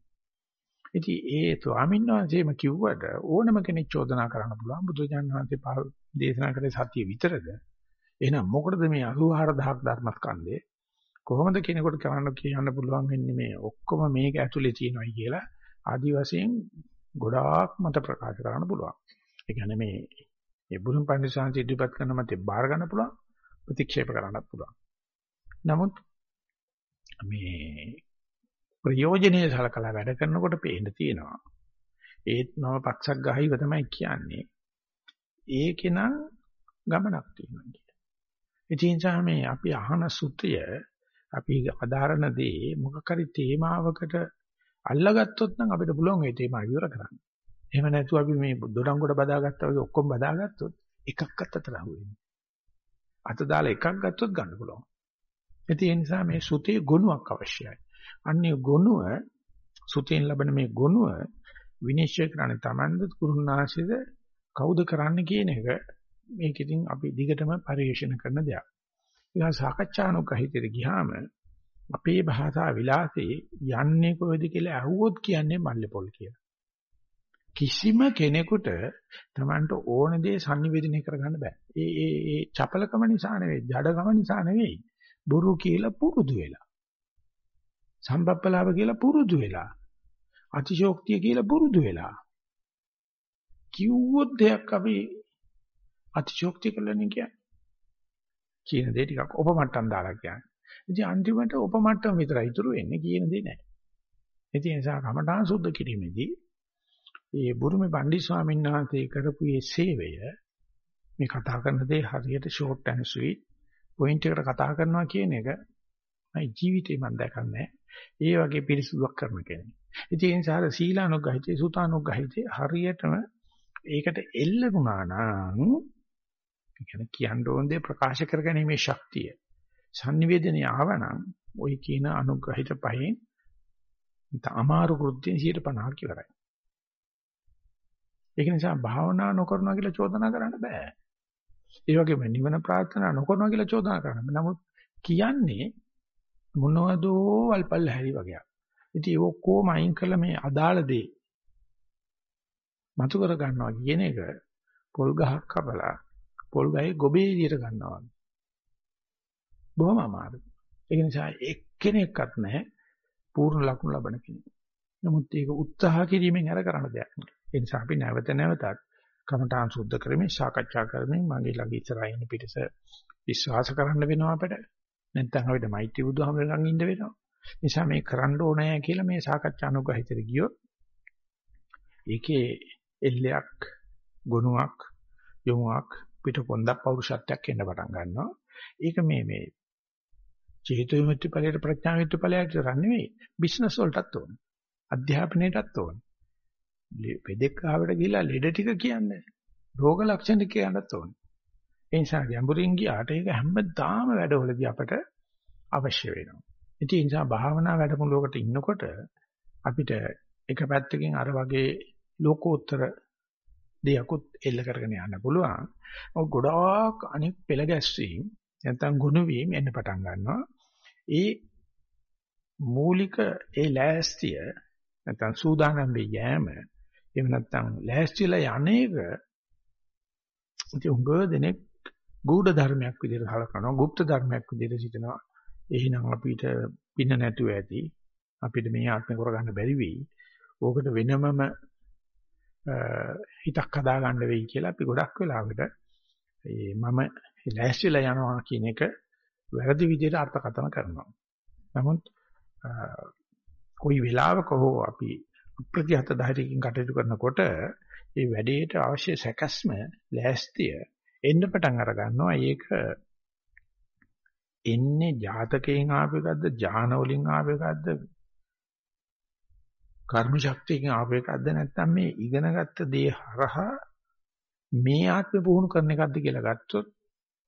ඉතින් ඒ ස්වාමීන් වහන්සේම කිව්වට ඕනම කෙනෙක් චෝදනා කරන්න පුළුවන් බුදුජානක වහන්සේ දේශනා කරේ සතිය විතරද? එහෙනම් මොකටද මේ 84000ක් ධර්මස්කන්ධේ කොහොමද කෙනෙකුට කරන්න කියන්න පුළුවන් වෙන්නේ මේ ඔක්කොම මේක ඇතුලේ තියෙනවයි කියලා ආදි වශයෙන් ගොඩාක් මත ප්‍රකාශ කරන්න පුළුවන්. ඒ කියන්නේ මේ ඒ බුදුන් පඬිසාන්ති ඉදිරිපත් කරන මතේ බාර ගන්න පුළුවන් ප්‍රතික්ෂේප කරන්නත් පුළුවන්. නමුත් මේ ප්‍රයෝජනේ සලකලා වැඩ කරනකොට පේන්න තියෙනවා. ඒත් මම පක්ෂක් ගහයිව තමයි කියන්නේ. ඒකේ නම් ගමනක් තියෙනවා කියන්නේ. ඒ නිසා මේ අපි අහන සුත්‍රය අපි අදාරන දේ මොකක් හරි තේමාවකට අල්ලගත්තොත් නම් අපිට පුළුවන් ඒ තේමාව විවර කරන්න. එහෙම නැතුව අපි මේ දොඩංගොඩ බදාගත්තා වගේ ඔක්කොම බදාගත්තොත් එකක්වත් අතර අහුවෙන්නේ. අත දාලා එකක් ගත්තොත් ගන්න පුළුවන්. ඒ නිසා මේ සුතේ ගුණයක් අවශ්‍යයි. අන්නේ ගුණය සුතෙන් ලැබෙන මේ ගුණය විනිශ්චය කරන්නේ Tamand කුරුණාශිද කවුද කරන්න කියන එක මේක ඉතින් අපි දිගටම පරිශන කරන දෙයක්. ඒක සාකච්ඡානුගහිතට ගියාම අපේ භාෂා විලාසයේ යන්නේ කොහෙද කියලා අහුවොත් කියන්නේ මල්ලේපොල් කියලා. කිසිම කෙනෙකුට Tamanට ඕන දේ sannivedana කරගන්න බෑ. ඒ ඒ ඒ චපලකම නිසා නෙවෙයි, ජඩකම නිසා නෙවෙයි. බොරු කියලා පුරුදු වෙලා. සම්පප්පලාව කියලා පුරුදු වෙලා. අතිශෝක්තිය කියලා පුරුදු වෙලා. කිව්වොත් දෙයක් අපි අතිශෝක්තිය කළා නේ කියන්නේ. කියන දේ ටිකක් උපමට්ටම් දාලා කියන්නේ. ඉතින් අන්තිමට උපමට්ටම් විතරයි ඉතුරු වෙන්නේ කියන දේ නැහැ. ඒ නිසා කමඨාන් සුද්ධ කිරීමේදී මේ බුරුමේ පණ්ඩිත ස්වාමීන් වහන්සේ කරපු මේ සේවය මේ කතා කරන දේ හරියට ෂෝට් ඇන්ඩ් ස්වීට් පොයින්ට් එකට කතා කරනවා කියන එක මයි ජීවිතේ මම දැකන්නේ ඒ වගේ පිරිසුදුක් කරන කෙනෙක්. ඉතින් ඒ නිසා සීලානුගහිතේ සුතානුගහිතේ හරියටම ඒකට එල්ල වුණා නම් කියන්නේ කියන්න ඕන දේ ප්‍රකාශ කරගැනීමේ ශක්තිය. sannivedanaye ආවනම් ওই කියන අනුග්‍රහිත පහෙන් අමාරු කෘත්‍යයෙන් 150ක් ඉවරයි. ඒක නිසා භාවනා නොකරනවා කියලා චෝදනා කරන්න බෑ. ඒ වගේම නිවන ප්‍රාර්ථනා නොකරනවා කියලා චෝදනා කරන්න බෑ. නමුත් කියන්නේ මොනවදෝ වල්පල් හැරි වගේක්. ඉතින් ඒක කොහොම අයින් කළා මේ අදාළ දේ මතු කර ගන්නවා කියන එක පොල් ගහක් කපලා පොල් ගහේ ගොබේ එළියට ගන්නවා. බොහොම අමාරුයි. ඒ නිසා එක්කෙනෙක්වත් නැහැ පූර්ණ ලකුණු ලබන කෙනෙක්. නමුත් ඒක උත්සාහ කිරීමෙන් අර කරන්න දෙයක් නෑ. ඒ නිසා අපි නැවත නැවතත් කමඨාන් සුද්ධ කරමින් සාකච්ඡා කරමින් මගේ ළඟ ඉස්සරහින් ඉන්න පිටස විශ්වාස කරන්න වෙනවා අපිට. නැත්නම් අපිට මෛත්‍රී බුදුහාමර ළඟ ඉන්න වෙනවා. නිසා මේ කරන්න ඕනෑ කියලා මේ සාකච්ඡා අනුගහිතට ගියොත් ඒකේ එල්ලයක් ගුණයක් යොමුක් පිට පොන්දක් පෞරුෂත්වයක් එන්න පටන් ගන්නවා. ඒක මේ මේ චේතු විමුක්ති ඵලයට ප්‍රඥා විමුක්ති ඵලයට රන්නේ බිස්නස් වලටත් ඕන. අධ්‍යාපනයටත් ඕන. පෙදෙක් ආවට ගිහිලා ලෙඩ ටික කියන්නේ. රෝග ලක්ෂණ කියන්නත් ඕන. ඒ නිසා ගැඹුරින් ගියාට ඒක හැමදාම වැඩවලදී අපට අවශ්‍ය වෙනවා. ඉතින් ඒ නිසා භාවනා වැඩමුළුවකට ඉන්නකොට අපිට එක පැත්තකින් අර වගේ ලෝකෝත්තර දෙයක්ත් එල්ල කරගෙන යන්න පුළුවන්. ඔය ගොඩාක් අනිත් පෙළ ගැස්වීම නැත්නම් ගුණ වීම එන්න පටන් ගන්නවා. ඒ මූලික ඒ ලෑස්තිය නැත්නම් සූදානම් වෙ යෑම එහෙම නැත්නම් ලෑස්තිලා යන්නේක ඉතින් උංගව දෙනෙක් ගුඪ ධර්මයක් විදිහට හලකනවා, গুপ্ত ධර්මයක් විදිහට සිතනවා. එහෙනම් අපිට පින්න නැතුව ඇති. අපිට මේ ආත්මේ කරගන්න බැරි වෙයි. ඕකට වෙනමම හිතක් හදා ගන්න වෙයි කියලා අපි ගොඩක් වෙලාවට ඒ මම ලෑස්තිලා යනවා කියන එක වැරදි විදිහට අර්ථකථන කරනවා. නමුත් කොයි වෙලාවක හෝ අපි ප්‍රතිහත ධෛර්යකින් කටයුතු කරනකොට ඒ වැඩේට අවශ්‍ය සැකස්ම ලෑස්තිය එන්න පටන් අර ගන්නවා. ඒක එන්නේ ජාතකයෙන් ආපු එකක්ද ඥාන වලින් ආපු එකක්ද කර්ම ශක්තියකින් ආපු එකක්ද නැත්නම් මේ ඉගෙනගත්ත දේ හරහා මේ ආත්මේ පුහුණු කරන එකක්ද කියලා ගත්තොත්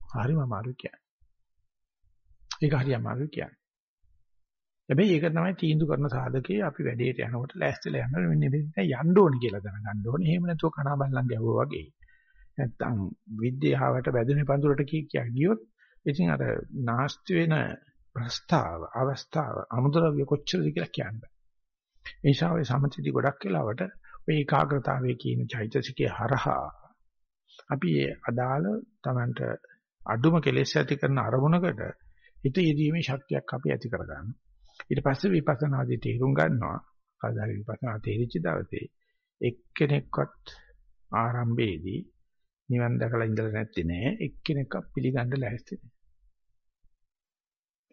හරිම අමාරුයි කියන්නේ. ඒක හරි අමාරුයි කියන්නේ. හැබැයි ඒක තමයි තීන්දුව කරන සාධකේ අපි වැඩේට යනකොට ලෑස්තිලා යනවා මෙන්න මෙතන යන්න ඕනේ කියලා දැනගන්න ඕනේ. එහෙම නැතුව කනා බල්ලන් ගැහුවා වගේ. නැත්තම් විද්‍යාවට වැදුනේ පඳුරට කී කියා ගියොත් ඉතින් අර නාස්ති වෙන ප්‍රස්තාව අවස්ථාව අමුද්‍රව්‍ය කොච්චරද කියලා කියන්න බෑ. ඒ නිසා ඔය සමථිති ගොඩක් වෙලාවට ඔය ඒකාග්‍රතාවයේ කියන චෛතසිකයේ හරහා අපි ඒ අදාළ Tamanට අඩුම කෙලෙස් ඇති කරන අරමුණකට හිත යෙදීමේ ශක්තියක් අපි ඇති කරගන්නවා. ඊට පස්සේ විපස්සනාදී තේරුම් ගන්නවා. කවදාහරි විපස්සනා තේරිච්ච දවසේ එක්කෙනෙක්වත් ආරම්භයේදී නිවන් දැකලා ඉඳලා නැත්තේ නෑ. එක්කෙනෙක්ව පිළිගන්න ලෑස්ති නෑ.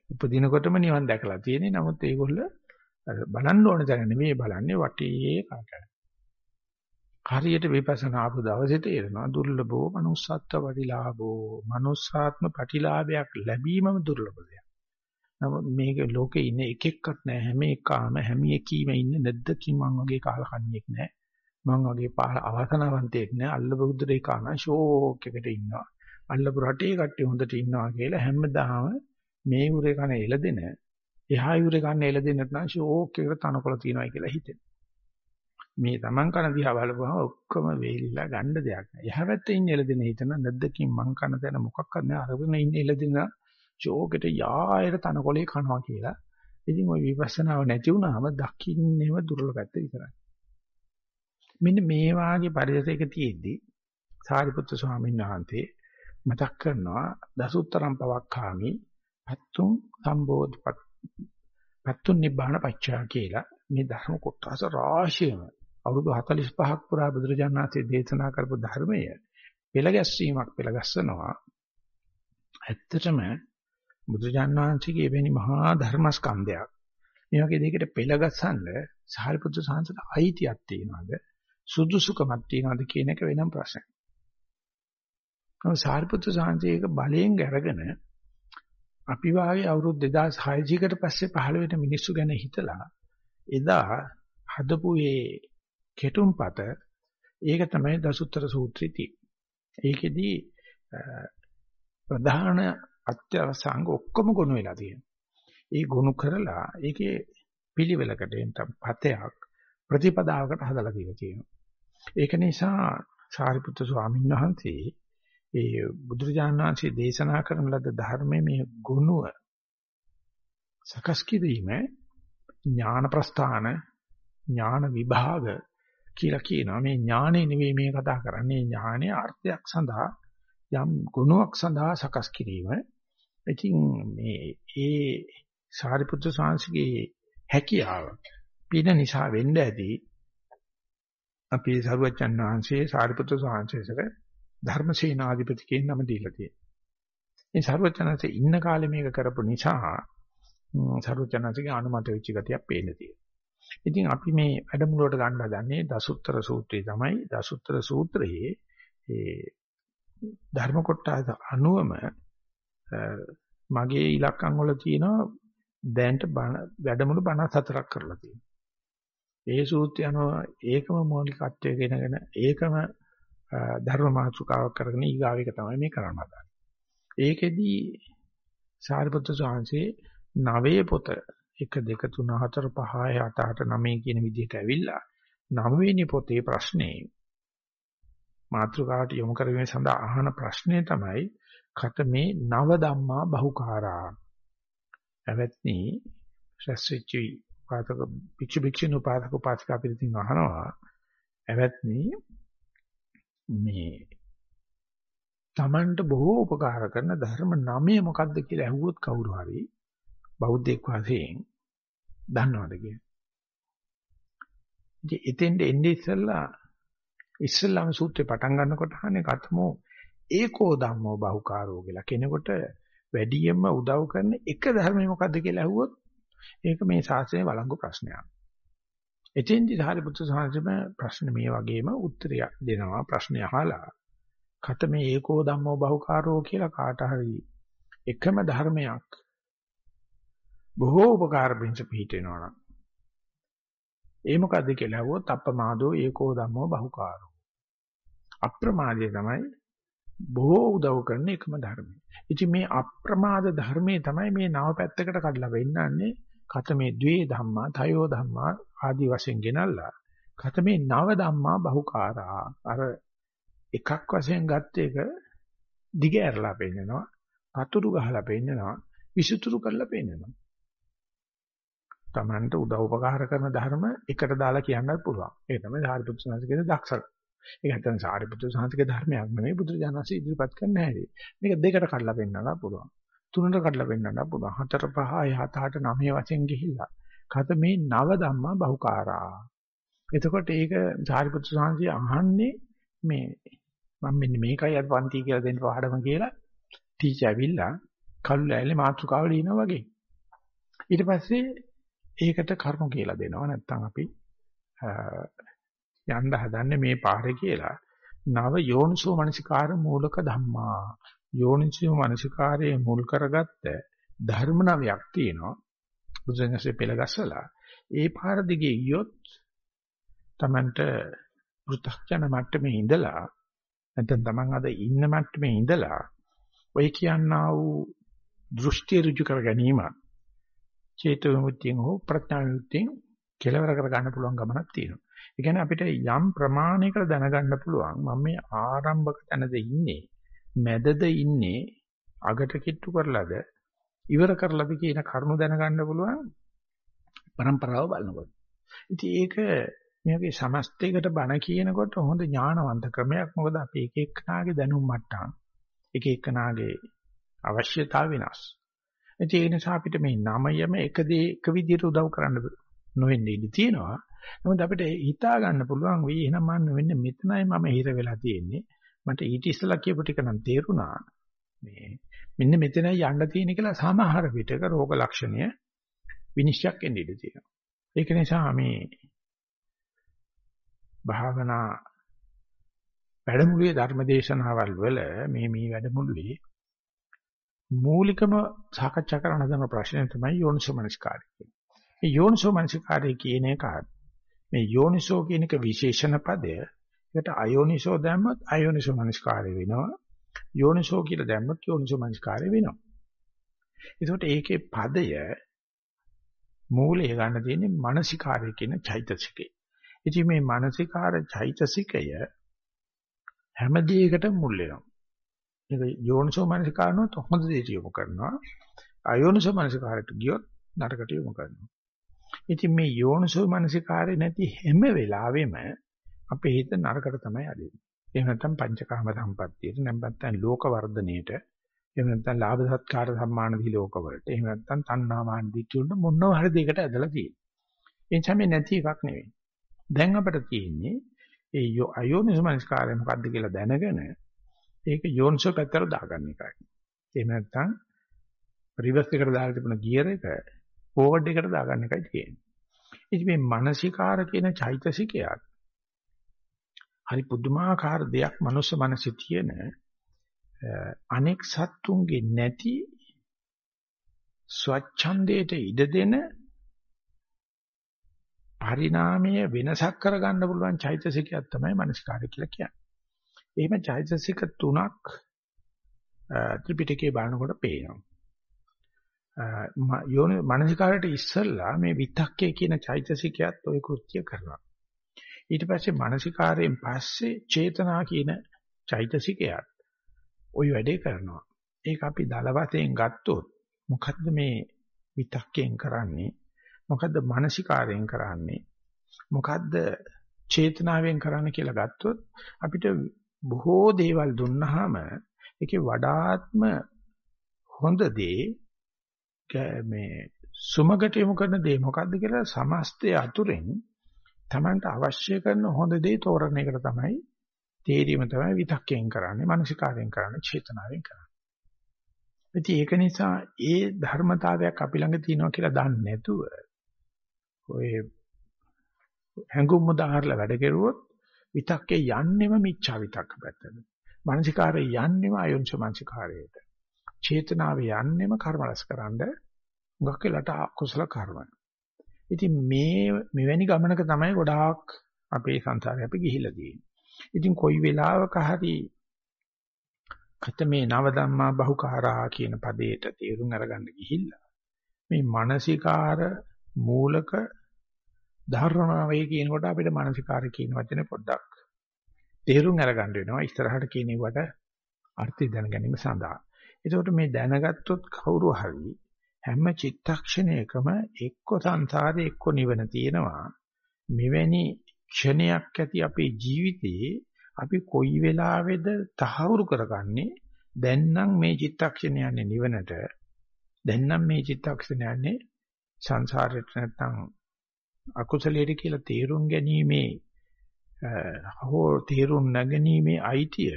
උපදිනකොටම නිවන් දැකලා තියෙන්නේ. නමුත් ඒගොල්ල බලන්න ඕන තැන නෙමෙයි බලන්නේ වටේ කාටද. හරියට විපස්සනා ආපු දවසේ තේරෙනවා දුර්ලභෝ manussත්ව පටිලාභෝ manussාත්ම පටිලාභයක් ලැබීමම දුර්ලභ දෙයක්. නමුත් මේක ලෝකේ ඉන්න එක එක්කත් නැහැ හැම එකාම හැම එකීම ඉන්න නැද්දකින් මං වගේ කාලකන්ණියෙක් නැහැ. මං වගේ අවසනාවන්තයෙක් නැහැ. අල්ලබුද්දේ කාන ෂෝක් එකට ඉන්නවා. අල්ලපු රටේ කට්ටිය හොඳට ඉන්නවා කියලා හැමදාම මේ උරේ කන එළදෙන එහා උරේ කන එළදෙන නැත්නම් ෂෝක් එකට තනකොළ තියනවා කියලා හිතෙනවා. මේ Taman කන දිහා බලපුවම ඔක්කොම වේලිලා ගන්න දෙයක් නෑ. එහා පැත්තේ ඉන්න එළදෙන හිතන නැද්දකින් මං කන තැන මොකක්වත් නෑ. අරගෙන ඉන්න එළදෙන ෂෝකට යායට තනකොළේ කනවා කියලා. ඉතින් ওই විපස්සනාව නැති වුණාම දකින්නේම දුර්වල පැත්ත විතරයි. මෙන්න මේ වාගේ පරිසරයක තියෙද්දි සාරිපුත්‍ර ස්වාමීන් වහන්සේ මතක් කරනවා දසුත්තරම් පවක්ඛාමි පත්තුම් සම්බෝධ පත්තුන් නිබ්බාන පච්චා කියලා මේ ධර්ම කොටස රාශියම අවුරුදු 45ක් පුරා බුදුරජාණන් වහන්සේ දේශනා කරපු ධර්මය පෙළගැස්වීමක් පෙළගස්සනවා. ඇත්තටම බුදුරජාණන් වහන්සේගේ එවැනි මහා ධර්මස්කන්ධයක් මේ වගේ දෙයකට පෙළගස්සන්න සාරිපුත්‍ර සාංශට අයිතියක් තියනවාද සුදුසුකමක් තියනවාද කියන එක වෙනම ප්‍රශ්නයක්. නමුත් සාරිපුත්‍ර සාංශයේක බලයෙන් අරගෙන අපි වාගේ අවුරුදු 2600කට පස්සේ පහළ වෙන මිනිස්සු ගැන හිතලා එදා හදපු මේ කෙටුම්පත ඒක තමයි දසුත්තර සූත්‍රයේ තියෙන්නේ. ඒකෙදි ප්‍රධාන අත්‍යවසංග ඔක්කොම ගොනු වෙලා තියෙනවා. ඒ ගොනු කරලා ඒකේ පිළිවෙලකට එන්ට පතයක් ප්‍රතිපදාවකට හදලා දීලා තියෙනවා. ඒක නිසා සාරිපුත්‍ර ස්වාමීන් වහන්සේ ඒ බුදුරජාණන් වහන්සේ දේශනා කරන ලද ධර්මයේ මේ ගුණය සකස් කිරීම ඥාන ප්‍රස්ථාන ඥාන විභාග කියලා කියනවා. මේ ඥානෙ නෙවෙයි මේ කතා කරන්නේ. ඥානයේ අර්ථයක් සඳහා යම් ගුණයක් සඳහා සකස් කිරීම. ඉතින් මේ ඒ සාරිපුත්‍ර සාංශගේ හැකියාව පින නිසා වෙන්න ඇති අපේ සරුවච්චන් වහන්සේ සාරිපුත්‍ර සාංශේසක ධර්මසේනාධිපති කියන නම දීලා තියෙනවා. මේ සරුවච්චන්සේ ඉන්න කාලේ මේක කරපු නිසා සරුවච්චන්සේගේ අනුමත වෙච්ච ගතියක් පේන්න තියෙනවා. ඉතින් අපි මේ වැඩමුළුවට ගන්න හදන්නේ දසුත්තර සූත්‍රය තමයි. දසුත්තර සූත්‍රයේ ඒ ධර්ම කොටස අනුවම මගේ ඉලක්කම් වල තියෙනවා දැනට වැඩමුළු 54ක් කරලා තියෙනවා. ඒ සූත්‍රය අනුව ඒකම මৌলিකත්වයේ ගෙනගෙන ඒකම ධර්ම මාතෘකාවක් කරගෙන ඊගාවෙක තමයි මේ කරන්න හදන්නේ. ඒකෙදි සාරිපුත්‍ර සාංශේ නවයේ පොත 1 2 3 4 5 6 7 8 9 කියන විදිහට ඇවිල්ලා නවවෙනි පොතේ ප්‍රශ්නේ මාතෘකාවට යොමු කරගෙන සඳහා අහන ප්‍රශ්නේ තමයි කතමේ නව ධම්මා බහුකාරා එවත්නි ශස්ත්‍රිචි පාතක පිච්චු පිච්චින පාතක පාතිකා පිළිතින් අහනවා එවත්නි මේ Tamanට බොහෝ උපකාර කරන ධර්ම නමය මොකක්ද කියලා ඇහුවොත් කවුරු හරි බෞද්ධෙක් වශයෙන් දන්නවද කියලා. ඉතින් එතෙන්ද එන්නේ ඉස්සෙල්ලා ඉස්සෙල්ලාම සූත්‍රේ පටන් ගන්නකොට අහන්නේ කතමෝ ඒකෝ ධම්මෝ බහුකාරෝ කියලා කෙනෙකුට වැඩියෙන්ම උදව් කරන එක ධර්මය මොකද්ද කියලා අහුවොත් ඒක මේ ශාස්ත්‍රයේ වළංගු ප්‍රශ්නයක්. එතෙන්දි සාරිපුත්‍ර සාංශම ප්‍රශ්න මේ වගේම උත්තරය දෙනවා ප්‍රශ්නය අහලා. කතමේ ඒකෝ ධම්මෝ බහුකාරෝ කියලා කාට හරි එකම ධර්මයක් බොහෝ උපකාර පිණිස පිහිට වෙනවා නම්. ඒ මොකද්ද කියලා අහුවොත් අප්‍රමාදෝ ඒකෝ ධම්මෝ බහුකාරෝ. අප්‍රමාදය තමයි බොහෝ උදව් කරන එකම ධර්මය. ඉතින් මේ අප්‍රමාද ධර්මයේ තමයි මේ නව පැත්තකට කඩලා වෙන්නන්නේ. කතමේ ද්වේ ධම්මා තයෝ ධම්මා ආදි වශයෙන් ගෙනල්ලා කතමේ නව ධම්මා බහුකාරා. අර එකක් වශයෙන් ගත්ත එක දිග ඇරලා පෙන්නනවා පතුරු ගහලා පෙන්නනවා විසුතුරු කරලා පෙන්නනවා. Tamanට උදව් උපකාර කරන ධර්ම එකට දාලා කියන්නත් පුළුවන්. ඒක තමයි සාරිපුත්‍ර සංස්කෘතියේ දක්ෂකම. ඒක නැත්නම් සාරිපුත්‍ර සංස්කෘතික ධර්මයක් නෙමෙයි බුදුරජාණන්සේ ඉදිරිපත් කරන්න හැටි මේක දෙකට කඩලා පෙන්නලා පුළුවන්. තුනට කඩලා පෙන්නන්න පුළුවන්. හතර පහ හත අට නවය වශයෙන් ගිහිල්ලා. කත මේ නව ධම්මා බහුකාරා. එතකොට ඒක සාරිපුත්‍ර සංස්කෘතිය අහන්නේ මේ මම මෙන්න මේකයි අද පන්ති කියලා දෙන්න පාඩම කියලා ටීචර් ඇවිල්ලා කළු ඇලේ මාතෘකාව ලියනවා වගේ. ඊට පස්සේ ඒකට කරුණු කියලා දෙනවා. නැත්නම් අපි යන්න හදන්නේ මේ පාරේ කියලා. නව යෝනිසෝ මනසිකාර මූලක ධම්මා. යෝනිසෝ මනසිකාරයේ මුල් කරගත්ත ධර්ම නවයක් තියෙනවා බුදුසෙන්සේ පෙළගස්සලා ඒ පාර දිගේ ගියොත් Tamanට පෘථග්ජන මට්ටමේ ඉඳලා නැත්නම් Taman අද ඉන්න මට්ටමේ ඉඳලා ඔය කියනා වූ දෘෂ්ටි ඍජු කර ගැනීම චේතෝ විමුක්තියෙන් හෝ ප්‍රඥා විමුක්තියෙන් කෙලවර කර ගන්න පුළුවන් ගමනක් තියෙනවා. ඒ කියන්නේ අපිට යම් ප්‍රමාණයකට දැනගන්න පුළුවන් මම මේ ආරම්භක තැනද ඉන්නේ මැදද ඉන්නේ අගට කිට්ටු කරලාද ඉවර කරලාද කියන කරුණු දැනගන්න පුළුවන් પરම්පරාව බලනකොට. ඉතින් ඒක මේ වගේ සමස්තයකට බණ කියනකොට හොඳ ඥානවන්ත ක්‍රමයක් මොකද අපි එක එක්කනාගේ දැනුම් මට්ටම් එක එක්කනාගේ අවශ්‍යතාව වෙනස්. ඒ නිසා අපිට මේ නමයම එක දේ එක විදිහට උදව් කරන්න නොවෙන්නේ ඉඳී තියෙනවා. නමුත් අපිට හිතා ගන්න පුළුවන් වෙයි එහෙනම් මම වෙන්නේ මෙතනයි මම හිර වෙලා තියෙන්නේ. මට ඊට ඉස්සලා කියපු ටික නම් තේරුණා. මේ මෙන්න මෙතනයි යන්න තියෙන කියලා සමහර විටක රෝග ලක්ෂණය විනිශ්චයක් එන්න ඉඩ තියෙනවා. ඒක නිසා මේ භාවනා වැඩමුළුවේ ධර්මදේශනාවල් වල මේ මේ වැඩමුළුවේ මූලිකම සාකච්ඡා කරන හදන ප්‍රශ්නය තමයි යෝනිසෝ මනස්කාරය කියන්නේ. මේ යෝනිසෝ මනස්කාරය කියන එක මේ යෝනිසෝ කියන එක විශේෂණ පදය. ඒකට අයෝනිසෝ දැම්මොත් අයෝනිසෝ මනස්කාරය වෙනවා. යෝනිසෝ කියලා දැම්මොත් යෝනිසෝ මනස්කාරය වෙනවා. ඒකට ඒකේ පදය මූලය ගන්න තියෙන්නේ මානසිකාරය කියන චෛතසිකේ. ඉතින් මේ මානසිකාර චෛතසිකය හැම දෙයකටම මුල් වෙනවා. ඒක යෝනිසෝ මානසිකාරනොත් හොඳ දෙයට යොමු කරනවා. අයෝනිසෝ මානසිකාරයට ගියොත් නරකට යොමු කරනවා. ඉතින් මේ යෝනිසෝ මානසිකාරය නැති හැම වෙලාවෙම අපේ හිත නරකට තමයි අදින්නේ. එහෙම නැත්නම් පංචකාම සම්පත්තියට නැත්නම් ලෝක වර්ධනයේට එහෙම නැත්නම් ලාභ සත්කාර සම්මාන දී ලෝකවලට එහෙම නැත්නම් තණ්හා මාන දිට්ඨියට මොනවා හරි දෙයකට ඇදලා තියෙනවා. ඒ නිසා මේ නැති එකක් නෙවෙයි. දැන් අපිට තියෙන්නේ ඒ අයෝනිසමනස්කාරය මොකද්ද කියලා දැනගෙන ඒක යෝනිසෝ පැත්තට දාගන්න එකයි. එහෙම නැත්නම් රිවර්ස් එකට දාලා තිබුණ ගියර් එක ෆෝවර්ඩ් එකට දාගන්න එකයි තියෙන්නේ. ඉතින් මේ මානසිකාර කියන චෛතසිකයක් හරි පුදුමාකාර දෙයක් මනුස්ස මනසේ තියෙන අනෙක් සත්තුන්ගේ නැති ස්වච්ඡන්දයට ඉඩ දෙන පරිණාමයේ වෙනසක් කරගන්න පුළුවන් චෛතසිකයක් තමයි මනස්කාරය කියලා කියන්නේ. එහෙම චෛතසික තුනක් ත්‍රිපිටකේ බලනකොට පේනවා. යෝන මනස්කාරයට ඉස්සෙල්ලා මේ විතක්කේ කියන චෛතසිකයත් ওই කෘත්‍ය කරනවා. ඊට පස්සේ මානසිකාරයෙන් පස්සේ චේතනා කියන චෛතසිකයත් ওই වැඩේ කරනවා. ඒක අපි දල වශයෙන් ගත්තොත් මොකද්ද මේ විතක්කයෙන් කරන්නේ? මොකද්ද මානසිකාරයෙන් කරන්නේ? මොකද්ද චේතනාවෙන් කරන්න කියලා ගත්තොත් අපිට බොහෝ දේවල් දුන්නාම ඒකේ වඩාත්ම හොඳ දේ මේ සුමගට යොමු කරන දේ මොකද්ද කියලා සමස්තය අතුරෙන් Tamanට අවශ්‍ය කරන හොඳ දේ තෝරන එකට තමයි තේරීම තමයි විතක්කයෙන් කරන්නේ මානසිකාරයෙන් කරන්නේ චේතනාවෙන් කරන්නේ. ඉතින් ඒක නිසා ඒ ධර්මතාවයක් අපි ළඟ තියෙනවා කියලා දන්නේ නැතුව ඔය හැඟුම් උදාහරලා වැඩ කෙරුවොත් විතක්කේ යන්නෙම මිච්ඡා විතක්ක පැත්තට. මානසිකාරේ යන්නෙම අයොන්ස මානසිකාරයට. චේතනාව යන්නෙම කර්ම රැස්කරනද හුඟක් වෙලට අකුසල කර්ම. ඉතින් මේ මෙවැනි ගමනක තමයි ගොඩාක් අපේ සංසාරේ අපි ගිහිල්ලා තියෙන්නේ. ඉතින් කොයි වෙලාවක හරි කතමේ නව ධම්මා බහුකාරා කියන පදේට තේරුම් අරගන්න ගිහිල්ලා මේ මානසිකාර මූලක ධර්මනාවේ කියනකොට අපිට මානසිකාර කියන වචනේ පොඩ්ඩක් තේරුම් අරගන්න වෙනවා ඉස්සරහට කියනවට අර්ථය දැනගැනීම සඳහා. ඒකට මේ දැනගත්තොත් කවුරු හරි හැම චිත්තක්ෂණයකම එක්ක සංසාරේ එක්ක නිවන තියෙනවා. මෙවැනි ක්ෂණයක් ඇති අපේ ජීවිතේ අපි කොයි වෙලාවේද තහවුරු කරගන්නේ දැන් නම් මේ චිත්තක්ෂණය යන්නේ නිවනට දැන් නම් මේ චිත්තක්ෂණය යන්නේ සංසාරයට නැත්තම් අකුසලයට කියලා තේරුම් ගැනීමේ හෝ තේරුම් නැගීමේ අයිතිය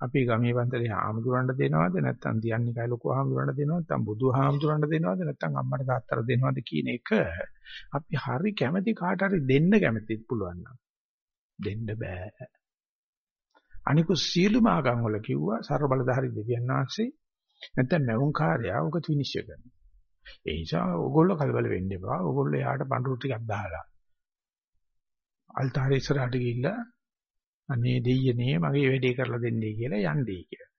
අපි ගමේ වන්දලේ ආමුදුරන්ට දෙනවද නැත්නම් දියන්නිකයි ලොකු ආමුදුරන්ට දෙනවද නැත්නම් බුදු ආමුදුරන්ට දෙනවද නැත්නම් අම්මට තාත්තට දෙනවද කියන එක අපි හරි කැමැති කාට හරි දෙන්න කැමැතිත් පුළුවන් නම් දෙන්න බෑ අනිකුත් සියලුම ආගම් වල කිව්වා ਸਰබ බලධාරී දෙවියන් වහන්සේ නැත්නම් මෞංකාරයා උක විනිශ්චය කරනවා. ඒ නිසා ඕගොල්ලෝ කලබල වෙන්න එපා. ඕගොල්ලෝ එයාට පඳුරු ටිකක් දාලා අල්තාරේ ඉස්සරහට ගිහිල්ලා අනේ දෙයියනේ මගේ වැඩේ කරලා දෙන්නේ කියලා යන්නේ කියලා.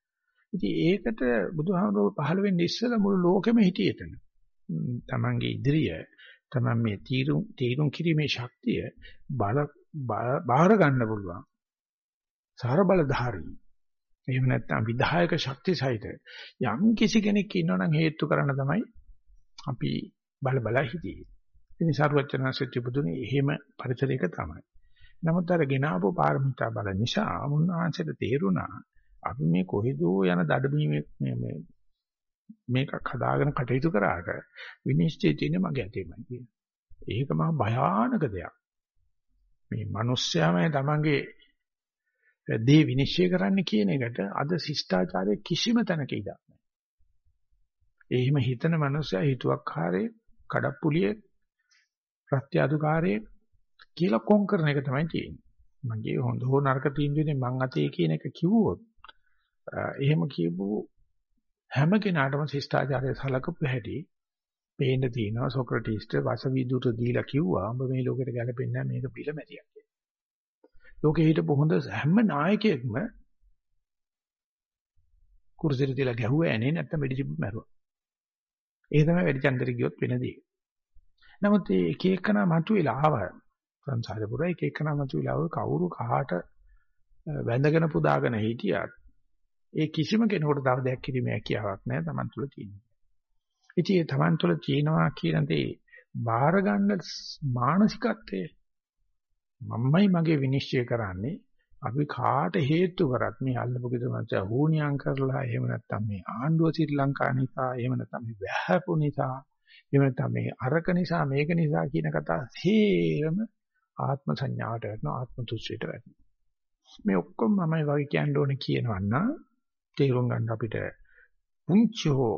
ඉතින් ඒකට බුදුහාමුදුරුවෝ පහළ වෙන්නේ ඉස්සෙල්ලා මුළු ලෝකෙම හිටියේතන. තමන්ගේ ඉදිරිය තමන් මේ තීරුම් තීරුම් කිරීමේ ශක්තිය බල බාර ගන්න පුළුවන්. සාර බලධාරී. එහෙම නැත්නම් විධායක ශක්තිය සහිත යම් කිසි කෙනෙක් ඉන්නවනම් හේතු කරන්න තමයි අපි බල බල හිටියේ. ඉතින් සර්වචනසත්‍ය බුදුනේ එහෙම පරිසරයක තමයි. නමුත් අර ගෙනාවු පාරමිතා බල නිසා මුන්වහන්සේට තේරුණා අපි මේ කොහෙදෝ යන දඩබීමේ මේ මේකක් හදාගෙන කටයුතු කරාට විනිශ්චය තියෙන්නේ මගේ අතේමයි කියන. ඒක මහා භයානක දෙයක්. මේ මිනිස්යාමයි තමන්ගේ දේ විනිශ්චය කරන්න කියන එකට අද ශිෂ්ටාචාරයේ කිසිම තැනක ඉඩක් නැහැ. එහෙම හිතන මනුස්සයා හිතුවක්කාරයේ, කඩප්පුලියේ, ප්‍රත්‍යාදුකාරයේ කියලා කොන් කරන එක තමයි තියෙන්නේ. මගේ හොඳ හෝ නරක තීන්දුවනේ මං අතේ කියන එක කිව්වොත් එහෙම කියපු හැම කෙනාටම ශිෂ්ටාචාරය සලකපු හැටි පේන්න තියෙනවා සොක්‍රටිස්ට වසවිදුට දීලා කිව්වා උඹ මේ ලෝකෙට ගැලපෙන්නේ නැහැ මේක පිළමැදියක් කියලා. ලෝකේ හිටපු හොඳ හැම නායකයෙක්ම කුරුසෙට තියලා ගැහුවා ඇනේ නැත්තම් වෙඩි තිබ්බ මැරුවා. ඒ තමයි වැඩි චන්දර ගියොත් වෙන දේ. නමුත් මේ එක එකනා මතුවලා ආවා. සංසාරේ පුරා එක එකනා මතුවලා ආව කවුරු කහාට වැඳගෙන පුදාගෙන හිටියත් ඒ කිසිම කෙනෙකුට තව දෙයක් කිරීමේ හැකියාවක් නැහැ Taman තුල තියෙනවා. ඉතින් ඒ Taman තුල තියෙනවා කියන දේ බාර ගන්න මානසිකත්වයේ මමයි මගේ විනිශ්චය කරන්නේ අපි කාට හේතු කරත් මේ අල්ලපු ගෙදර මංචා හුණියම් කරලා එහෙම නැත්නම් මේ ආණ්ඩුව ශ්‍රී ලංකා නිසා එහෙම නැත්නම් මේ වැහපු නිසා එහෙම නැත්නම් මේ අරක නිසා මේක නිසා කියන කතා හේරම ආත්ම සංඥාවට වැටෙනවා ආත්ම තුෂ්ඨයට වැටෙනවා මේ ඔක්කොම මමයි වගේ කියන්න ඕනේ කියනවන්න තේරුම් ගන්න අපිට පුංචි හෝ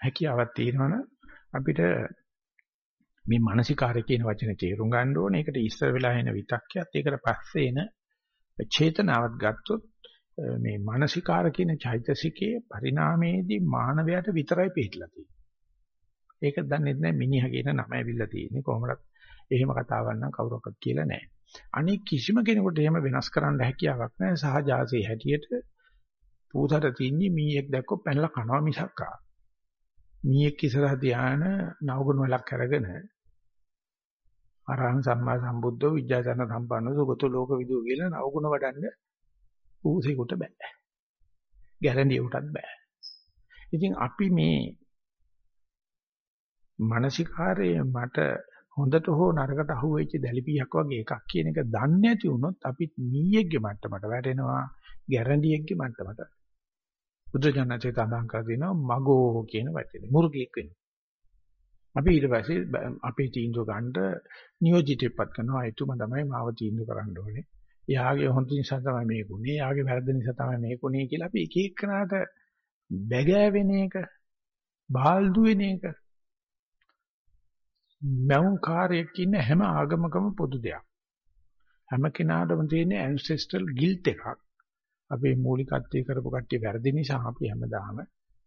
හැකියාවක් තියෙනවනම් අපිට මේ මානසිකාරය කියන වචනේ තේරුම් ගන්න ඕනේ. ඒකට ඉස්සර වෙලා එන විතක්කයත් ඒකට පස්සේ එන චේතනාවත් ගත්තොත් මේ මානසිකාර කියන චෛතසිකයේ පරිණාමයේදී මානවයාට විතරයි පිළිట్లా තියෙන්නේ. ඒක දන්නේ නැහැ මිනිහා කියන නම ඇවිල්ලා තියෙන්නේ කොහොමද එහෙම කතාවක් නම් කවුරක්වත් කියලා නැහැ. අනික කිසිම කෙනෙකුට එහෙම වෙනස් කරන්න හැකියාවක් නැහැ. සහජාසී හැටියට පූසට තින්නේ මීයක් දැක්කොත් පැනලා කනවා මිසක්කා. මීයක් ඉස්සරහ ධාන නවගුණ වලක් අරගෙන අරහං සම්මා සම්බුද්ධෝ විද්‍යාචරණ සම්පන්නෝ සුගතෝ ලෝක විදූ කියලා නවගුණ වඩන්න ඌසෙකුට බෑ. ගැරන්ඩියුටත් බෑ. ඉතින් අපි මේ මානසිකාරයේ මට හොඳට හෝ නරකට අහුවෙච්ච දැලිපියක් වගේ එකක් කියන එක දන්නේ නැති වුණොත් අපි මීයේගේ මට්ටමට වැටෙනවා ගැරන්ඩියෙක්ගේ මට්ටමට. බුදුජානකේ තඳාන් කර දෙනවා මගෝ කියන වචනේ මුර්ගියෙක් වෙනවා. අපි ඊට පස්සේ අපේ තීන්දුව ගන්නට නියෝජිතෙප්පත් කරනවා එතුමා තමයි මාව තීන්දුව කරන්න ඕනේ. එයාගේ හොඳ නිසා තමයි මේක උනේ. එයාගේ වැරද්ද නිසා තමයි මේක උනේ කියලා අපි එක එකනට බැගෑවෙන එක, බාල්දු වෙන එක මෞංකාරයක් ඉන්න හැම ආගමකම පොදු දෙයක්. හැම කෙනාටම තියෙන ancestral guilt එකක්. අපේ මූලිකත්වයේ කරපු කට්ටිය වැරදි නිසා අපි හැමදාම